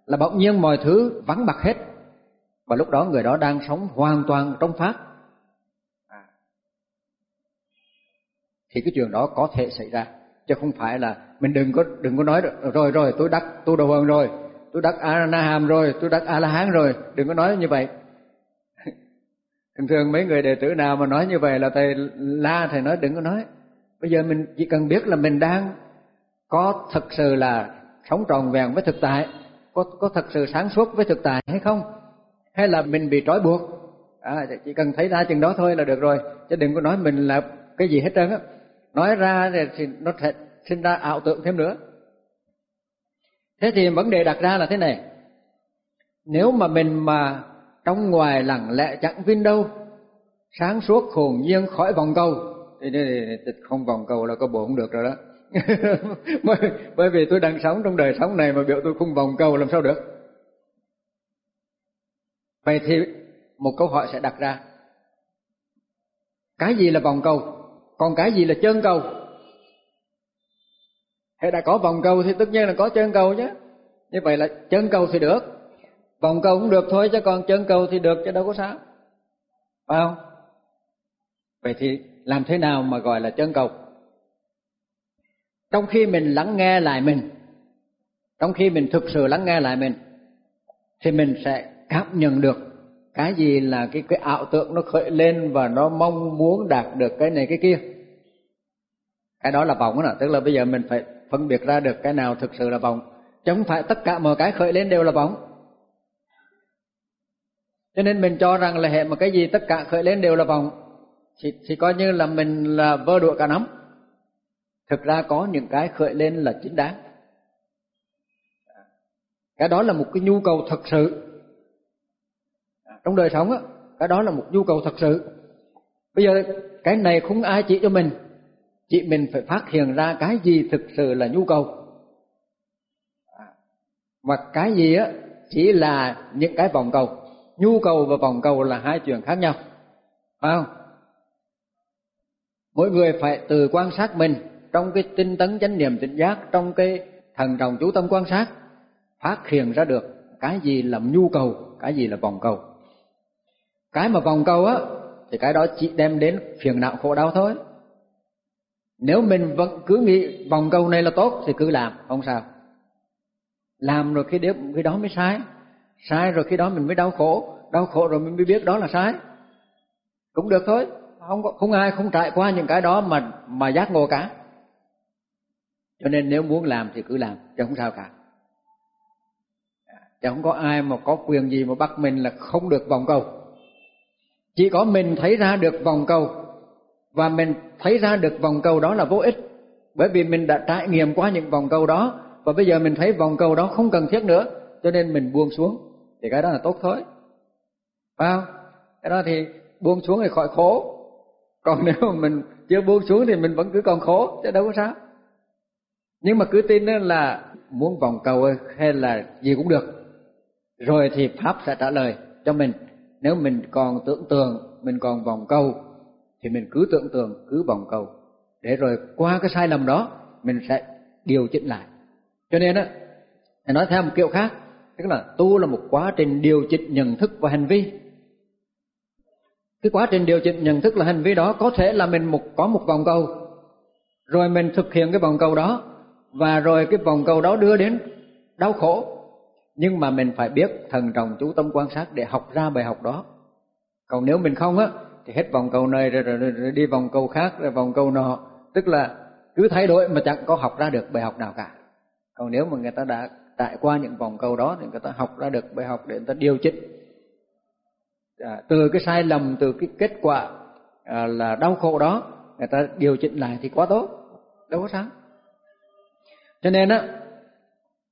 là bỗng nhiên mọi thứ vắng bặt hết, và lúc đó người đó đang sống hoàn toàn trong pháp. À. Thì cái chuyện đó có thể xảy ra, chứ không phải là mình đừng có đừng có nói rồi rồi tôi đắc tu đầu vần rồi, tôi đắc a na hàm rồi, tôi đắc a la hán rồi, đừng có nói như vậy thường thường mấy người đệ tử nào mà nói như vậy là thầy la thầy nói đừng có nói. Bây giờ mình chỉ cần biết là mình đang có thực sự là sống tròn vẹn với thực tại có có thật sự sáng suốt với thực tại hay không? Hay là mình bị trói buộc? À, chỉ cần thấy ra chừng đó thôi là được rồi chứ đừng có nói mình là cái gì hết trơn á. Nói ra thì nó sẽ sinh ra ảo tưởng thêm nữa. Thế thì vấn đề đặt ra là thế này. Nếu mà mình mà trong ngoài lặng lẽ chẳng vinh đâu. Sáng suốt hồn nhiên khỏi vòng cầu. Thì không vòng cầu là có bộ không được rồi đó. *laughs* Bởi, bởi vì tôi đang sống trong đời sống này mà biểu tôi không vòng cầu làm sao được. Vậy thì một câu hỏi sẽ đặt ra. Cái gì là vòng cầu? Còn cái gì là chân cầu? Hay đã có vòng cầu thì tất nhiên là có chân cầu chứ. Như vậy là chân cầu thì được vòng cầu cũng được thôi, chứ còn chân cầu thì được, chứ đâu có sao. Phải không? Vậy thì làm thế nào mà gọi là chân cầu trong khi mình lắng nghe lại mình, trong khi mình thực sự lắng nghe lại mình, thì mình sẽ cảm nhận được cái gì là cái cái ảo tượng nó khởi lên và nó mong muốn đạt được cái này, cái kia. Cái đó là vọng đó tức là bây giờ mình phải phân biệt ra được cái nào thực sự là vọng. Chứ không phải tất cả mọi cái khởi lên đều là vọng cho nên mình cho rằng là hệ một cái gì tất cả khởi lên đều là vọng. Thì, thì coi như là mình là vơ đùa cả nắm. Thực ra có những cái khởi lên là chính đáng. Cái đó là một cái nhu cầu thật sự. Trong đời sống á cái đó là một nhu cầu thật sự. Bây giờ cái này không ai chỉ cho mình. Chỉ mình phải phát hiện ra cái gì thực sự là nhu cầu. Mà cái gì á chỉ là những cái vòng cầu nhu cầu và vòng cầu là hai chuyện khác nhau. Phải không? Mỗi người phải tự quan sát mình trong cái tinh tấn chánh niệm tỉnh giác, trong cái thần trọng chú tâm quan sát, phát hiện ra được cái gì là nhu cầu, cái gì là vòng cầu. Cái mà vòng cầu á, thì cái đó chỉ đem đến phiền não khổ đau thôi. Nếu mình vẫn cứ nghĩ vòng cầu này là tốt thì cứ làm, không sao. Làm rồi khi đó khi đó mới sai sai rồi, khi đó mình mới đau khổ. Đau khổ rồi mình mới biết đó là sai. Cũng được thôi. Không có không ai không trải qua những cái đó mà mà giác ngộ cả. Cho nên nếu muốn làm thì cứ làm, chứ không sao cả. Chứ không có ai mà có quyền gì mà bắt mình là không được vòng cầu. Chỉ có mình thấy ra được vòng cầu. Và mình thấy ra được vòng cầu đó là vô ích. Bởi vì mình đã trải nghiệm qua những vòng cầu đó. Và bây giờ mình thấy vòng cầu đó không cần thiết nữa. Cho nên mình buông xuống thì cái đó là tốt thôi. Phải không? Cái đó thì buông xuống thì khỏi khổ. Còn *laughs* nếu mà mình chưa buông xuống thì mình vẫn cứ còn khổ, chứ đâu có sao. Nhưng mà cứ tin là muốn vòng cầu hay là gì cũng được. Rồi thì pháp sẽ trả lời cho mình. Nếu mình còn tưởng tượng, mình còn vòng cầu, thì mình cứ tưởng tượng, cứ vòng cầu. Để rồi qua cái sai lầm đó, mình sẽ điều chỉnh lại. Cho nên á nói theo một kiểu khác tức là tu là một quá trình điều chỉnh nhận thức và hành vi. Cái quá trình điều chỉnh nhận thức là hành vi đó có thể là mình một có một vòng cầu. Rồi mình thực hiện cái vòng cầu đó và rồi cái vòng cầu đó đưa đến đau khổ. Nhưng mà mình phải biết thần trọng chú tâm quan sát để học ra bài học đó. Còn nếu mình không á thì hết vòng cầu này rồi, rồi, rồi, rồi đi vòng cầu khác rồi vòng cầu nọ. Tức là cứ thay đổi mà chẳng có học ra được bài học nào cả. Còn nếu mà người ta đã tại qua những vòng cầu đó thì người ta học ra được bài học để người ta điều chỉnh. À, từ cái sai lầm từ cái kết quả à, là đau khổ đó người ta điều chỉnh lại thì quá tốt đâu có sao. Cho nên á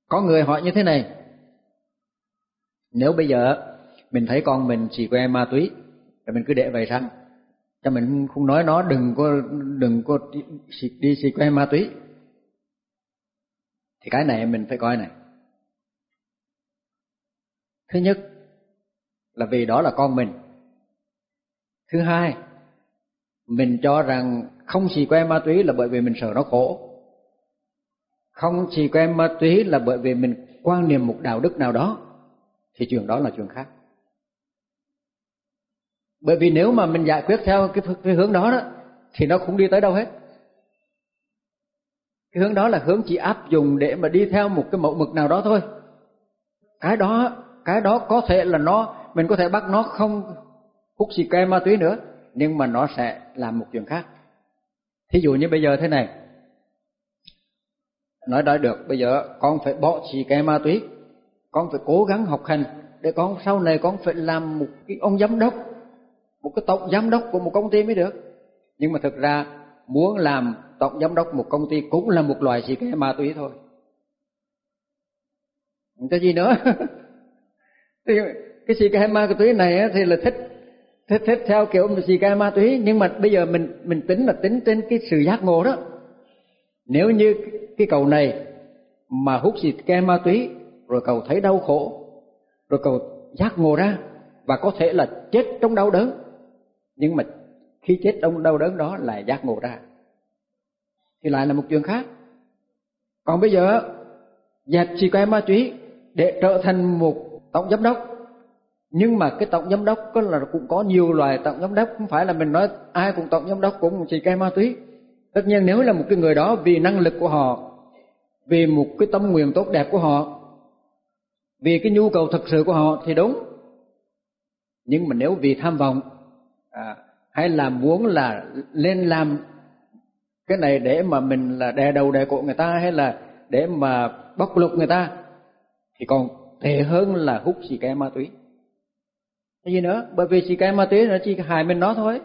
có người hỏi như thế này nếu bây giờ mình thấy con mình xì que ma túy thì mình cứ để vậy sao cho mình không nói nó đừng có đừng có đi, đi xì que ma túy thì cái này mình phải coi này thứ nhất là vì đó là con mình. Thứ hai mình cho rằng không xì que ma túy là bởi vì mình sợ nó khổ. Không xì que ma túy là bởi vì mình quan niệm một đạo đức nào đó thì chuyện đó là chuyện khác. Bởi vì nếu mà mình giải quyết theo cái, cái hướng đó đó thì nó không đi tới đâu hết. Cái hướng đó là hướng chỉ áp dụng để mà đi theo một cái mẫu mực nào đó thôi. Cái đó cái đó có thể là nó, mình có thể bắt nó không hút xì ke ma túy nữa, nhưng mà nó sẽ làm một chuyện khác. Thí dụ như bây giờ thế này. Nói đã được, bây giờ con phải bỏ xì ke ma túy. Con phải cố gắng học hành để con sau này con phải làm một cái ông giám đốc, một cái tổng giám đốc của một công ty mới được. Nhưng mà thực ra, muốn làm tổng giám đốc một công ty cũng là một loại xì ke ma túy thôi. Không có gì nữa. *laughs* thì cái xì ke ma túy này thì là thích thích thích theo kiểu xì ke ma túy. Nhưng mà bây giờ mình mình tính là tính trên cái sự giác ngộ đó. Nếu như cái cầu này mà hút xì ke ma túy, rồi cầu thấy đau khổ, rồi cầu giác ngộ ra, và có thể là chết trong đau đớn, nhưng mà khi chết trong đau đớn đó là giác ngộ ra. Thì lại là một chuyện khác. Còn bây giờ dẹp xì ke ma túy để trở thành một tổng giám đốc. Nhưng mà cái tổng giám đốc có là cũng có nhiều loài tổng giám đốc không phải là mình nói ai cũng tổng giám đốc cũng chỉ cai ma túy. Tất nhiên nếu là một cái người đó vì năng lực của họ vì một cái tâm nguyện tốt đẹp của họ vì cái nhu cầu thực sự của họ thì đúng. Nhưng mà nếu vì tham vọng à, hay là muốn là lên làm cái này để mà mình là đè đầu đè cổ người ta hay là để mà bóc lột người ta thì còn tệ hơn là hút xì ke ma túy. Cái gì nữa? Bởi vì xì ke ma túy nó chỉ hại mình nó thôi.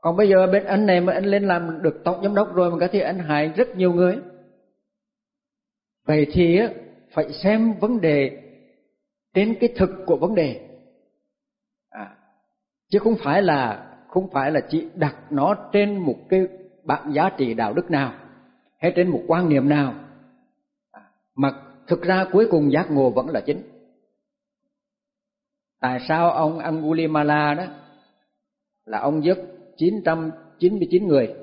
Còn bây giờ bên anh này mà anh lên làm được tổng giám đốc rồi mà có thể anh hại rất nhiều người. Vậy thì phải xem vấn đề đến cái thực của vấn đề. À, chứ không phải là không phải là chỉ đặt nó trên một cái bảng giá trị đạo đức nào hay trên một quan niệm nào. À, mà thực ra cuối cùng giác ngộ vẫn là chính. Tại sao ông Angulimala đó? Là ông giết 999 người.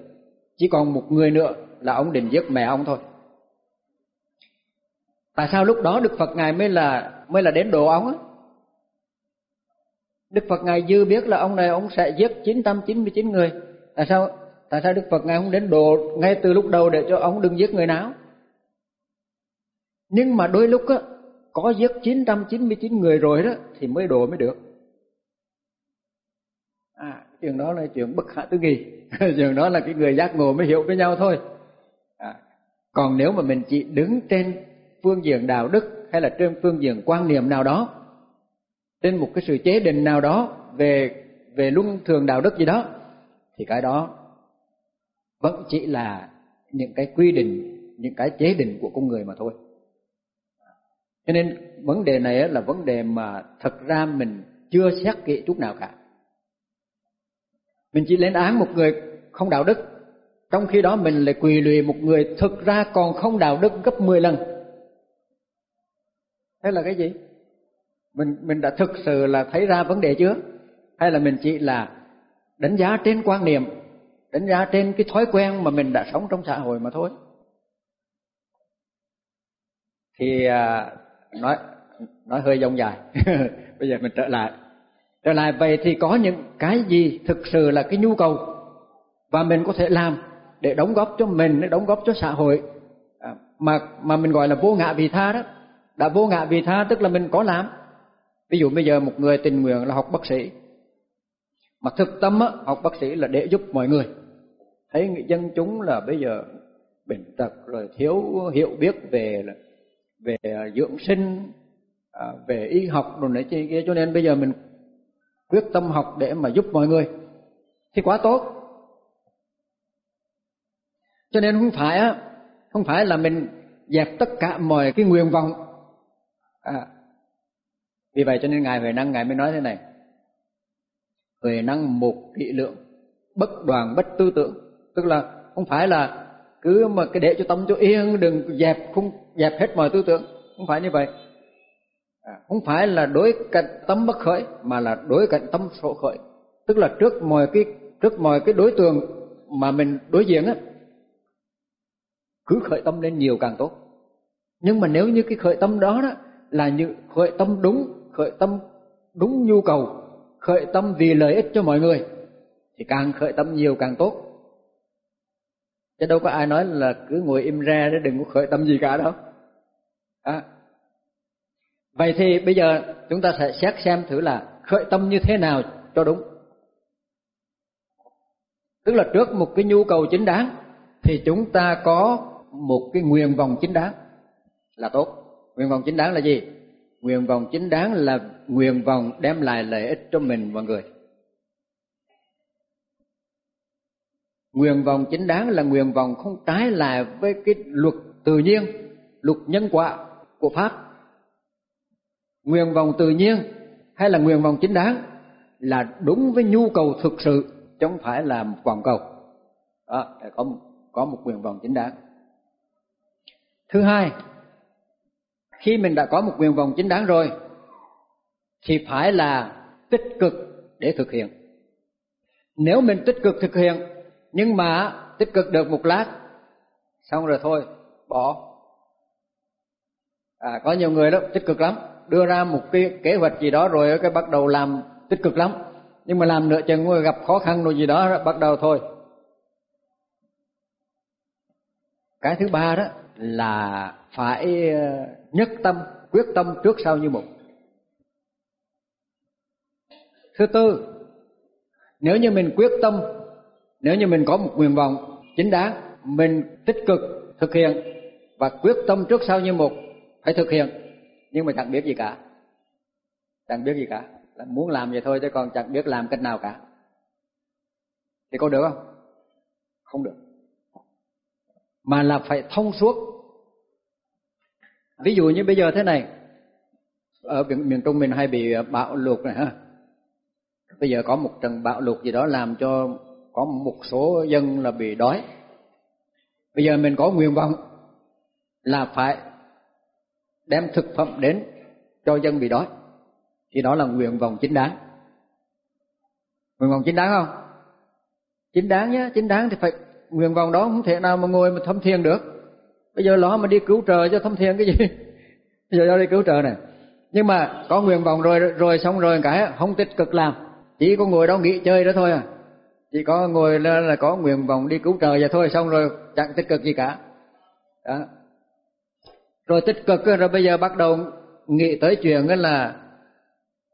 Chỉ còn một người nữa là ông định giết mẹ ông thôi. Tại sao lúc đó Đức Phật ngài mới là mới là đến độ ông á? Đức Phật ngài dư biết là ông này ông sẽ giết 999 người. Tại sao tại sao Đức Phật ngài không đến độ ngay từ lúc đầu để cho ông đừng giết người nào? Nhưng mà đôi lúc á có giết 999 người rồi đó thì mới đổ mới được. À chuyện đó là chuyện bất khả tư nghị *laughs* chuyện đó là cái người giác ngộ mới hiểu với nhau thôi. À, còn nếu mà mình chỉ đứng trên phương diện đạo đức hay là trên phương diện quan niệm nào đó trên một cái sự chế định nào đó về về luân thường đạo đức gì đó thì cái đó vẫn chỉ là những cái quy định những cái chế định của con người mà thôi cho nên vấn đề này là vấn đề mà thật ra mình chưa xét kỹ chút nào cả. Mình chỉ lên án một người không đạo đức, trong khi đó mình lại quỳ lùi một người thực ra còn không đạo đức gấp 10 lần. Thế là cái gì? Mình mình đã thực sự là thấy ra vấn đề chưa? Hay là mình chỉ là đánh giá trên quan niệm, đánh giá trên cái thói quen mà mình đã sống trong xã hội mà thôi? Thì à, nói nói hơi dông dài. *laughs* Bây giờ mình trở lại. Trở lại vậy thì có những cái gì thực sự là cái nhu cầu và mình có thể làm để đóng góp cho mình để đóng góp cho xã hội? À, mà mà mình gọi là vô ngã vì tha đó. Đã vô ngã vì tha tức là mình có làm. Ví dụ bây giờ một người tình nguyện là học bác sĩ. Mà thực tâm á, học bác sĩ là để giúp mọi người. Thấy dân chúng là bây giờ bệnh tật rồi thiếu hiểu biết về là về à, dưỡng sinh à, về y học rồi này kia. Cho nên bây giờ mình quyết tâm học để mà giúp mọi người thì quá tốt. Cho nên không phải á không phải là mình dẹp tất cả mọi cái nguyện vọng. À, vì vậy cho nên ngài huệ năng ngài mới nói thế này. Huệ năng một kỵ lượng bất đoàn bất tư tưởng. Tức là không phải là cứ mà cái để cho tâm cho yên đừng dẹp không dẹp hết mọi tư tưởng. Không phải như vậy. À, không phải là đối cạnh tâm bất khởi mà là đối cạnh tâm sổ khởi. Tức là trước mọi cái trước mọi cái đối tượng mà mình đối diện á cứ khởi tâm lên nhiều càng tốt. Nhưng mà nếu như cái khởi tâm đó đó là như khởi tâm đúng khởi tâm đúng nhu cầu khởi tâm vì lợi ích cho mọi người thì càng khởi tâm nhiều càng tốt. Chứ đâu có ai nói là cứ ngồi im ra để đừng có khởi tâm gì cả đâu à. vậy thì bây giờ chúng ta sẽ xét xem thử là khởi tâm như thế nào cho đúng. Tức là trước một cái nhu cầu chính đáng thì chúng ta có một cái nguyện vọng chính đáng là tốt. Nguyện vọng chính đáng là gì? Nguyện vọng chính đáng là nguyện vọng đem lại lợi ích cho mình và người. Nguyện vọng chính đáng là nguyện vọng không trái lại với cái luật tự nhiên, luật nhân quả của pháp. Nguyện vọng tự nhiên hay là nguyện vọng chính đáng là đúng với nhu cầu thực sự, chứ không phải là một quảng cầu. Đó có có một nguyện vọng chính đáng. Thứ hai, khi mình đã có một nguyện vọng chính đáng rồi, thì phải là tích cực để thực hiện. Nếu mình tích cực thực hiện, nhưng mà tích cực được một lát, xong rồi thôi, bỏ à có nhiều người đó, tích cực lắm. Đưa ra một cái kế hoạch gì đó rồi cái bắt đầu làm tích cực lắm. Nhưng mà làm nửa chừng gặp khó khăn rồi gì đó bắt đầu thôi. Cái thứ ba đó là phải ờ, nhất tâm, quyết tâm trước sau như một. Thứ tư, nếu như mình quyết tâm, nếu như mình có một nguyện vọng chính đáng, mình tích cực thực hiện và quyết tâm trước sau như một phải thực hiện. Nhưng mà chẳng biết gì cả. Chẳng biết gì cả. Là muốn làm vậy thôi chứ còn chẳng biết làm cách nào cả. Thì có được không? Không được. Mà là phải thông suốt. Ví dụ như bây giờ thế này. Ở miền, miền trung mình hay bị bạo lụt này ha. Bây giờ có một trận bạo lụt gì đó làm cho có một số dân là bị đói. Bây giờ mình có nguyện vọng là phải đem thực phẩm đến cho dân bị đói. Thì đó là nguyện vọng chính đáng. Nguyện vọng chính đáng không? Chính đáng nhé chính đáng thì phải nguyện vọng đó không thể nào mà ngồi mà thâm thiền được. Bây giờ lo mà đi cứu trợ cho thâm thiền cái gì? *laughs* Bây giờ do đi cứu trợ này. Nhưng mà có nguyện vọng rồi rồi xong rồi cái không tích cực làm. Chỉ có ngồi đó nghỉ chơi đó thôi à. Chỉ có ngồi là, là có nguyện vọng đi cứu trợ vậy thôi xong rồi chẳng tích cực gì cả. Đó rồi tích cực rồi bây giờ bắt đầu nghĩ tới chuyện là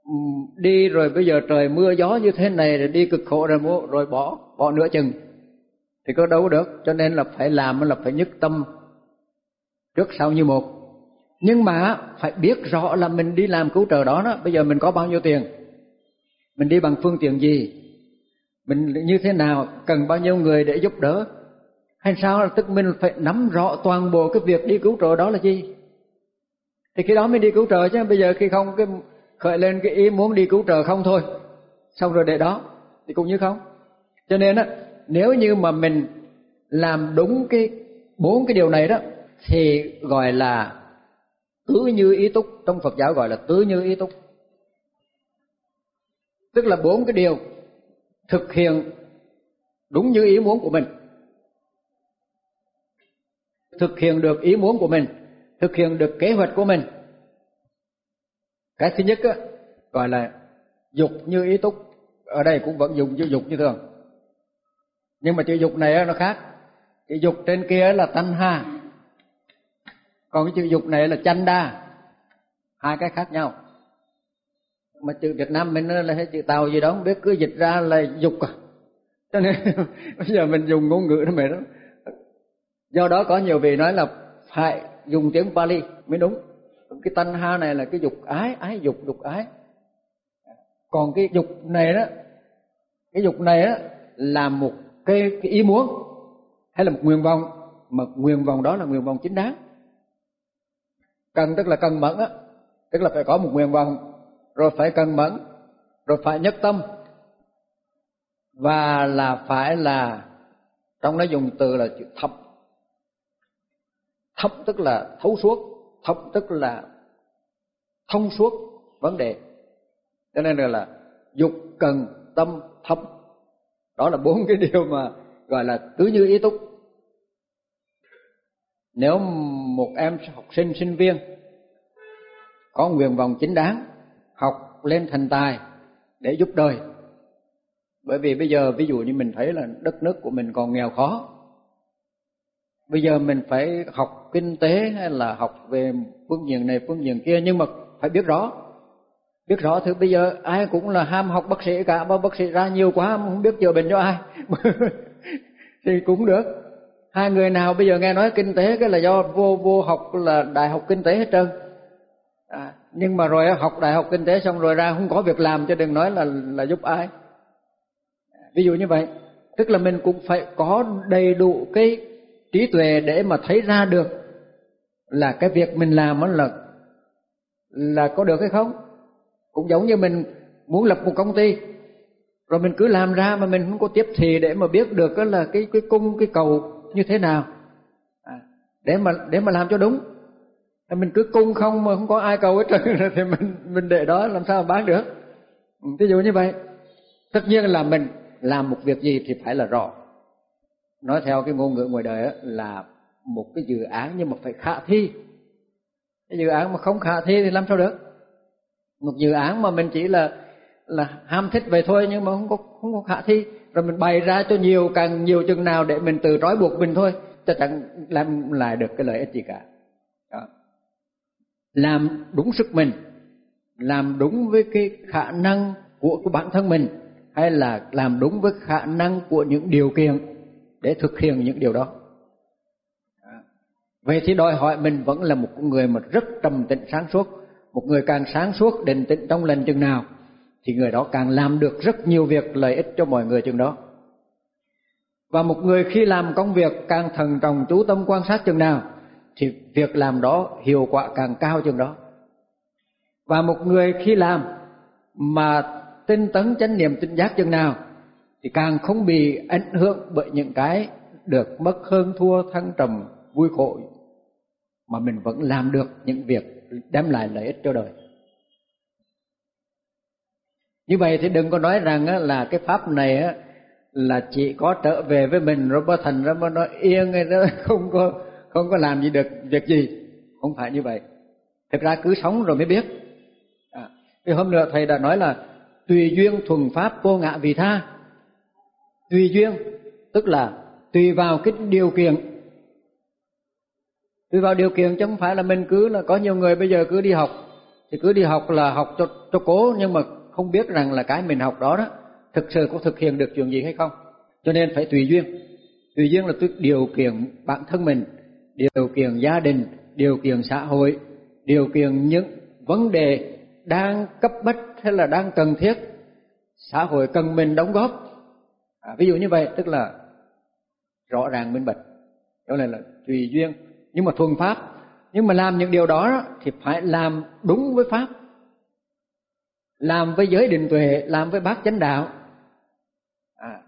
ừ, đi rồi bây giờ trời mưa gió như thế này rồi đi cực khổ rồi mua, rồi bỏ bỏ nửa chừng. Thì có đâu được, cho nên là phải làm là phải nhất tâm trước sau như một. Nhưng mà phải biết rõ là mình đi làm cứu trợ đó đó, bây giờ mình có bao nhiêu tiền? Mình đi bằng phương tiện gì? Mình như thế nào? Cần bao nhiêu người để giúp đỡ? Hay sao? Là tức mình phải nắm rõ toàn bộ cái việc đi cứu trợ đó là gì? Thì khi đó mới đi cứu trợ chứ. Bây giờ khi không, cái khởi lên cái ý muốn đi cứu trợ không thôi. Xong rồi để đó. Thì cũng như không. Cho nên á, nếu như mà mình làm đúng cái, bốn cái điều này đó, thì gọi là tứ như ý túc. Trong Phật giáo gọi là tứ như ý túc. Tức là bốn cái điều thực hiện đúng như ý muốn của mình thực hiện được ý muốn của mình thực hiện được kế hoạch của mình. Cái thứ nhất á, gọi là dục như ý túc. Ở đây cũng vẫn dùng chữ dục như thường. Nhưng mà chữ dục này á nó khác. Chữ dục trên kia là tanh ha. Còn cái chữ dục này là chanh đa. Hai cái khác nhau. Mà chữ Việt Nam mình là chữ tàu gì đó không biết cứ dịch ra là dục à. Cho nên *laughs* bây giờ mình dùng ngôn ngữ nó mệt lắm do đó có nhiều vị nói là phải dùng tiếng Pali mới đúng. Cái tân ha này là cái dục ái ái dục dục ái. Còn cái dục này đó cái dục này đó là một cái, cái ý muốn hay là một nguyện vọng mà nguyện vọng đó là nguyện vọng chính đáng. Cần tức là cần mẫn á tức là phải có một nguyện vọng rồi phải cần mẫn rồi phải nhất tâm và là phải là trong đó dùng từ là thập thấm tức là thấu suốt thấm tức là thông suốt vấn đề. Cho nên là dục cần tâm thâm đó là bốn *laughs* cái điều mà gọi là cứ như ý túc. Nếu một em học sinh sinh viên có nguyện vọng chính đáng, học lên thành tài để giúp đời. Bởi vì bây giờ, ví dụ như mình thấy là đất nước của mình còn nghèo khó bây giờ mình phải học kinh tế hay là học về phương diện này phương diện kia nhưng mà phải biết rõ. Biết rõ thì bây giờ ai cũng là ham học bác sĩ cả mà bác sĩ ra nhiều quá không biết chữa bệnh cho ai. *laughs* Thì cũng được. Hai người nào bây giờ nghe nói kinh tế cái là do vô vô học là đại học kinh tế hết trơn. À, nhưng mà rồi học đại học kinh tế xong rồi ra không có việc làm cho đừng nói là là giúp ai. Ví dụ như vậy. Tức là mình cũng phải có đầy đủ cái trí tuệ để mà thấy ra được là cái việc mình làm nó là là có được hay không. Cũng giống như mình muốn lập một công ty rồi mình cứ làm ra mà mình không có tiếp thì để mà biết được là cái cái cung cái cầu như thế nào. À, để mà để mà làm cho đúng. Mình cứ cung không mà không có ai cầu hết trơn *laughs* thì mình mình để đó làm sao mà bán được. Ừ, Ví dụ như vậy. Tất nhiên là mình làm một việc gì thì phải là rõ nói theo cái ngôn ngữ ngoài đời là một cái dự án nhưng mà phải khả thi. Cái dự án mà không khả thi thì làm sao được? Một dự án mà mình chỉ là là ham thích vậy thôi nhưng mà không có không có khả thi. Rồi mình bày ra cho nhiều, càng nhiều chừng nào để mình từ trói buộc mình thôi cho chẳng làm lại được cái lợi ích gì cả. Đó. làm đúng sức mình, làm đúng với cái khả năng của của bản thân mình, hay là làm đúng với khả năng của những điều kiện để thực hiện những điều đó. Vậy thì đòi hỏi mình vẫn là một người mà rất trầm tĩnh sáng suốt, một người càng sáng suốt, định tĩnh trong lành chừng nào, thì người đó càng làm được rất nhiều việc lợi ích cho mọi người chừng đó. Và một người khi làm công việc càng thần trọng, chú tâm quan sát chừng nào, thì việc làm đó hiệu quả càng cao chừng đó. Và một người khi làm mà tinh tấn chánh niệm tinh giác chừng nào thì càng không bị ảnh hưởng bởi những cái được mất hơn thua thăng trầm vui khổ mà mình vẫn làm được những việc đem lại lợi ích cho đời. Như vậy thì đừng có nói rằng là cái pháp này là chỉ có trở về với mình rồi mới thành ra mới nói yên nó *laughs* không có không có làm gì được việc gì. Không phải như vậy. Thực ra cứ sống rồi mới biết. À, cái hôm nữa thầy đã nói là tùy duyên thuần pháp vô ngã vì tha tùy duyên, tức là tùy vào cái điều kiện. Tùy vào điều kiện chứ không phải là mình cứ là có nhiều người bây giờ cứ đi học. Thì cứ đi học là học cho cho cố, nhưng mà không biết rằng là cái mình học đó đó thực sự có thực hiện được chuyện gì hay không. Cho nên phải tùy duyên. Tùy duyên là điều kiện bản thân mình, điều kiện gia đình, điều kiện xã hội, điều kiện những vấn đề đang cấp bách hay là đang cần thiết. Xã hội cần mình đóng góp à, ví dụ như vậy tức là rõ ràng minh bạch. Đó là, là tùy duyên. Nhưng mà thuần pháp nhưng mà làm những điều đó thì phải làm đúng với pháp. Làm với giới định tuệ làm với bát chánh đạo. À,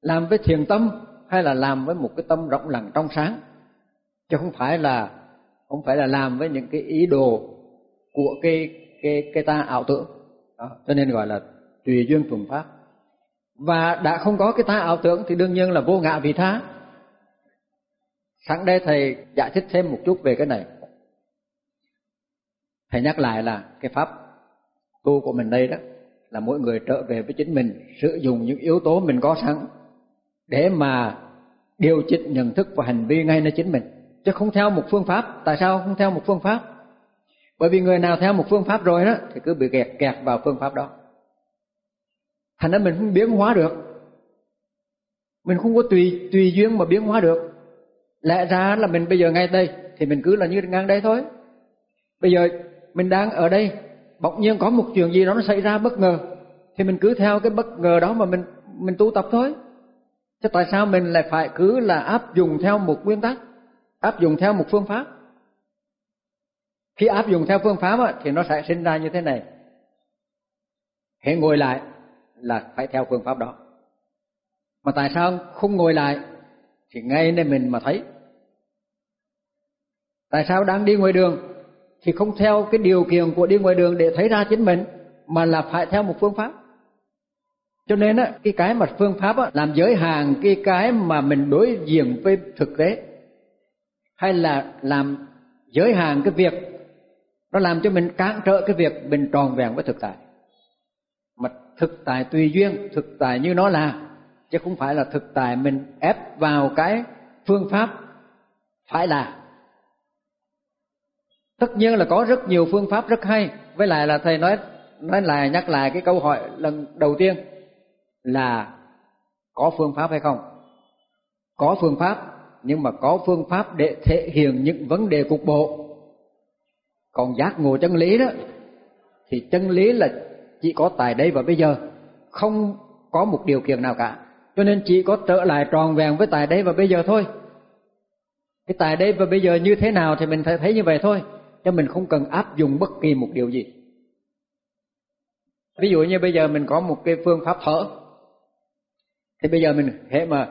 làm với thiền tâm hay là làm với một cái tâm rộng lặng trong sáng. Chứ không phải là không phải là làm với những cái ý đồ của cái cái cái ta ảo tưởng. Đó, cho nên gọi là tùy duyên thuần pháp và đã không có cái ta ảo tưởng thì đương nhiên là vô ngã vị tha Sáng đây thầy giải thích thêm một chút về cái này. Thầy nhắc lại là cái pháp tu của mình đây đó là mỗi người trở về với chính mình, sử dụng những yếu tố mình có sẵn để mà điều chỉnh nhận thức và hành vi ngay nơi chính mình, chứ không theo một phương pháp. Tại sao không theo một phương pháp? Bởi vì người nào theo một phương pháp rồi đó thì cứ bị kẹt kẹt vào phương pháp đó. Thành ra mình không biến hóa được. Mình không có tùy tùy duyên mà biến hóa được. Lẽ ra là mình bây giờ ngay đây thì mình cứ là như ngang đây thôi. Bây giờ mình đang ở đây bỗng nhiên có một chuyện gì đó nó xảy ra bất ngờ thì mình cứ theo cái bất ngờ đó mà mình mình tu tập thôi. Chứ tại sao mình lại phải cứ là áp dụng theo một nguyên tắc áp dụng theo một phương pháp? Khi áp dụng theo phương pháp á, thì nó sẽ sinh ra như thế này. Hãy ngồi lại là phải theo phương pháp đó. Mà tại sao không ngồi lại? Thì ngay nơi mình mà thấy. Tại sao đang đi ngoài đường thì không theo cái điều kiện của đi ngoài đường để thấy ra chính mình, mà là phải theo một phương pháp? Cho nên á, cái cái mà phương pháp á, làm giới hạn cái cái mà mình đối diện với thực tế, hay là làm giới hạn cái việc, nó làm cho mình cản trở cái việc mình tròn vẹn với thực tại thực tại tùy duyên, thực tại như nó là, chứ không phải là thực tại mình ép vào cái phương pháp phải là. Tất nhiên là có rất nhiều phương pháp rất hay, với lại là thầy nói nói lại, nhắc lại cái câu hỏi lần đầu tiên là có phương pháp hay không? Có phương pháp, nhưng mà có phương pháp để thể hiện những vấn đề cục bộ. Còn giác ngộ chân lý đó, thì chân lý là chỉ có tại đây và bây giờ, không có một điều kiện nào cả. Cho nên chỉ có trở lại tròn vẹn với tại đây và bây giờ thôi. Cái tại đây và bây giờ như thế nào thì mình phải thấy như vậy thôi cho mình không cần áp dụng bất kỳ một điều gì. Ví dụ như bây giờ mình có một cái phương pháp thở. Thì bây giờ mình hệ mà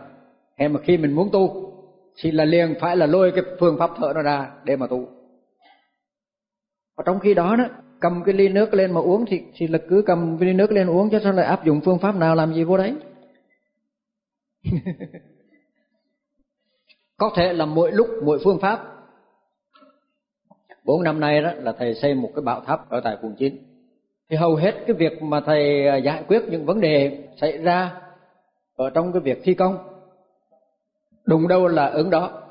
hệ mà khi mình muốn tu, thì là liền phải là lôi cái phương pháp thở nó ra để mà tu. Và trong khi đó đó cầm cái ly nước lên mà uống thì thì là cứ cầm cái ly nước lên uống chứ sao lại áp dụng phương pháp nào làm gì vô đấy? *laughs* Có thể là mỗi lúc, mỗi phương pháp. Bốn năm nay đó là thầy xây một cái bảo tháp ở tại quận chín. Thì hầu hết cái việc mà thầy à, giải quyết những vấn đề xảy ra ở trong cái việc thi công đụng đâu là ứng đó.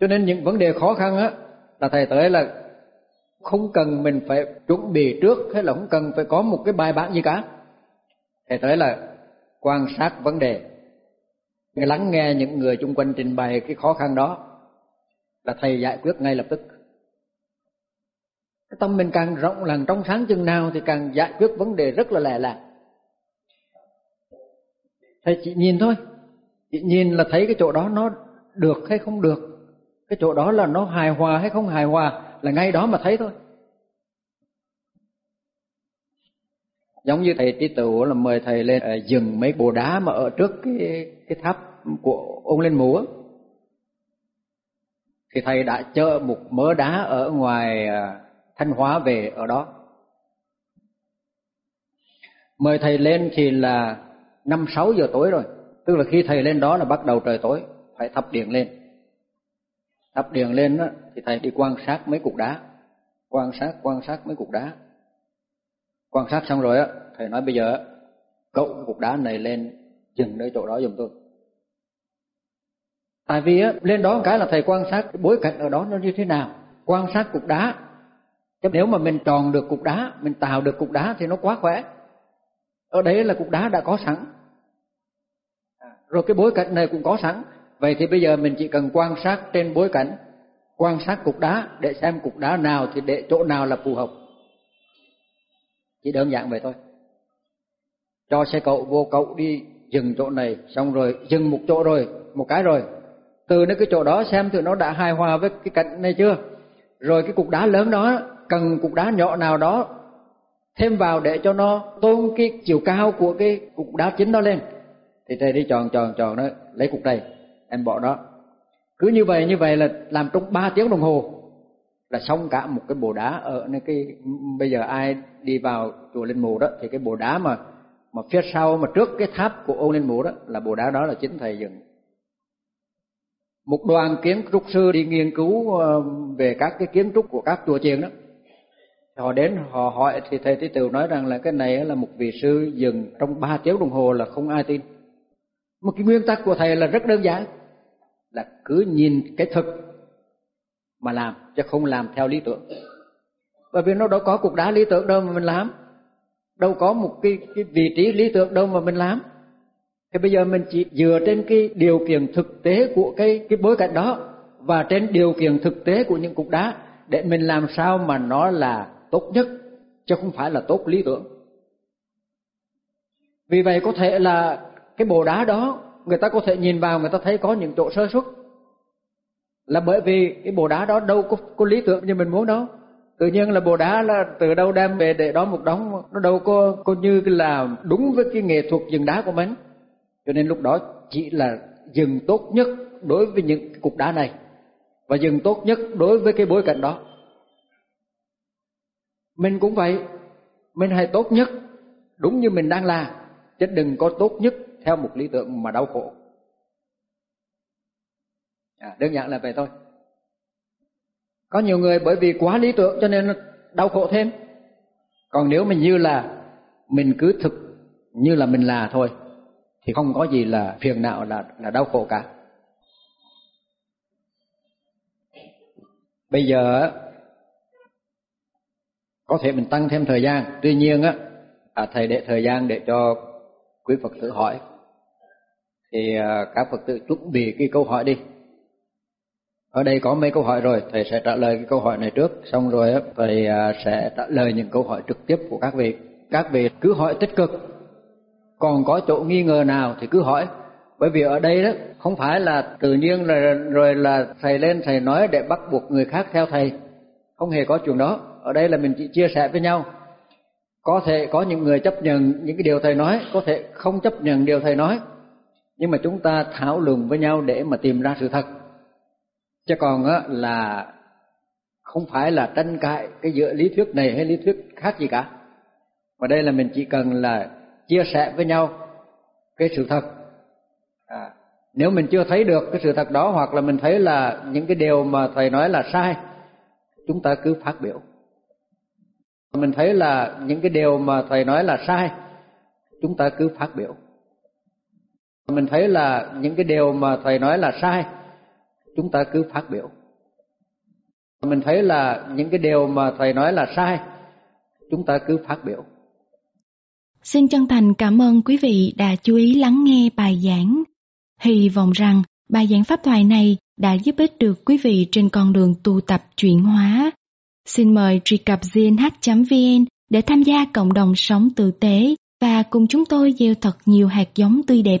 Cho nên những vấn đề khó khăn á, là thầy tới là không cần mình phải chuẩn bị trước, hay là không cần phải có một cái bài bản gì cả. Thầy tới là quan sát vấn đề lắng nghe những người chung quanh trình bày cái khó khăn đó, là thầy giải quyết ngay lập tức. Cái tâm mình càng rộng làng trong sáng chừng nào thì càng giải quyết vấn đề rất là lẹ lạc thầy chỉ nhìn thôi, chỉ nhìn là thấy cái chỗ đó nó được hay không được, cái chỗ đó là nó hài hòa hay không hài hòa là ngay đó mà thấy thôi. Giống như thầy trí tửu là mời thầy lên ờ, dừng mấy bồ đá mà ở trước cái cái tháp của ông lên múa thì thầy đã chở một mớ đá ở ngoài ờ, thanh hóa về ở đó. Mời thầy lên thì là năm sáu giờ tối rồi, tức là khi thầy lên đó là bắt đầu trời tối, phải thắp điện lên thắp điện lên đó, thì thầy đi quan sát mấy cục đá. Quan sát quan sát mấy cục đá. Quan sát xong rồi á thầy nói bây giờ cậu cái cục đá này lên dừng nơi chỗ đó giùm tôi. Tại vì á lên đó một cái là thầy quan sát cái bối cảnh ở đó nó như thế nào. Quan sát cục đá. Chứ nếu mà mình tròn được cục đá mình tạo được cục đá thì nó quá khỏe. Ở đấy là cục đá đã có sẵn. À, rồi cái bối cảnh này cũng có sẵn vậy thì bây giờ mình chỉ cần quan sát trên bối cảnh, quan sát cục đá để xem cục đá nào thì để chỗ nào là phù hợp. Chỉ đơn giản vậy thôi. Cho xe cậu vô, cậu đi dừng chỗ này, xong rồi dừng một chỗ rồi, một cái rồi. Từ nơi cái chỗ đó xem thử nó đã hài hòa với cái cạnh này chưa. Rồi cái cục đá lớn đó, cần cục đá nhỏ nào đó, thêm vào để cho nó tôn cái chiều cao của cái cục đá chính đó lên. Thì thầy đi tròn tròn tròn đó, lấy cục này em bỏ đó. Cứ như vậy như vậy là làm trong 3 tiếng đồng hồ là xong cả một cái bồ đá ở nơi cái, bây giờ ai đi vào chùa Linh Mù đó thì cái bồ đá mà mà phía sau, mà trước cái tháp của ông Linh Mù đó là bồ đá đó là chính thầy dựng. Một đoàn kiến trúc sư đi nghiên cứu ờ, về các cái kiến trúc của các chùa chiền đó. Họ đến, họ hỏi, thì thầy Tí Tửu nói rằng là cái này là một vị sư dừng trong 3 tiếng đồng hồ là không ai tin. Một cái nguyên tắc của thầy là rất đơn giản là cứ nhìn cái thực mà làm, chứ không làm theo lý tưởng. Bởi vì nó đâu có cục đá lý tưởng đâu mà mình làm. Đâu có một cái cái vị trí lý tưởng đâu mà mình làm. Thì bây giờ mình chỉ dựa trên cái điều kiện thực tế của cái cái bối cảnh đó và trên điều kiện thực tế của những cục đá để mình làm sao mà nó là tốt nhất, chứ không phải là tốt lý tưởng. Vì vậy có thể là cái bồ đá đó người ta có thể nhìn vào người ta thấy có những chỗ sơ xuất là bởi vì cái bồ đá đó đâu có, có lý tưởng như mình muốn đâu. Tự nhiên là bồ đá là từ đâu đem về để đó một đống nó đâu có có như là đúng với cái nghệ thuật dừng đá của mình. Cho nên lúc đó chỉ là dừng tốt nhất đối với những cục đá này và dừng tốt nhất đối với cái bối cảnh đó. Mình cũng vậy. Mình hãy tốt nhất đúng như mình đang là chứ đừng có tốt nhất theo một lý tưởng mà đau khổ. À, đơn giản là vậy thôi. Có nhiều người bởi vì quá lý tưởng cho nên đau khổ thêm. Còn nếu mình như là mình cứ thực như là mình là thôi thì không có gì là phiền não là là đau khổ cả. Bây giờ có thể mình tăng thêm thời gian. Tuy nhiên á à, thầy để thời gian để cho quý phật tử hỏi thì à, các phật tử chuẩn bị cái câu hỏi đi. Ở đây có mấy câu hỏi rồi, thầy sẽ trả lời cái câu hỏi này trước. Xong rồi á, thầy à, sẽ trả lời những câu hỏi trực tiếp của các vị. Các vị cứ hỏi tích cực. Còn có chỗ nghi ngờ nào thì cứ hỏi. Bởi vì ở đây đó, không phải là tự nhiên là, rồi là thầy lên thầy nói để bắt buộc người khác theo thầy. Không hề có chuyện đó. Ở đây là mình chỉ chia sẻ với nhau. Có thể có những người chấp nhận những cái điều thầy nói, có thể không chấp nhận điều thầy nói nhưng mà chúng ta thảo luận với nhau để mà tìm ra sự thật. Chứ còn á là không phải là tranh cãi cái giữa lý thuyết này hay lý thuyết khác gì cả. Mà đây là mình chỉ cần là chia sẻ với nhau cái sự thật. À, nếu mình chưa thấy được cái sự thật đó hoặc là mình thấy là những cái điều mà thầy nói là sai chúng ta cứ phát biểu. Mình thấy là những cái điều mà thầy nói là sai chúng ta cứ phát biểu mình thấy là những cái điều mà thầy nói là sai, chúng ta cứ phát biểu mình thấy là những cái điều mà thầy nói là sai, chúng ta cứ phát biểu Xin chân thành cảm ơn quý vị đã chú ý lắng nghe bài giảng. Hy vọng rằng bài giảng pháp thoại này đã giúp ích được quý vị trên con đường tu tập chuyển hóa. Xin mời truy cập gnh.vn để tham gia cộng đồng sống tử tế và cùng chúng tôi gieo thật nhiều hạt giống tươi đẹp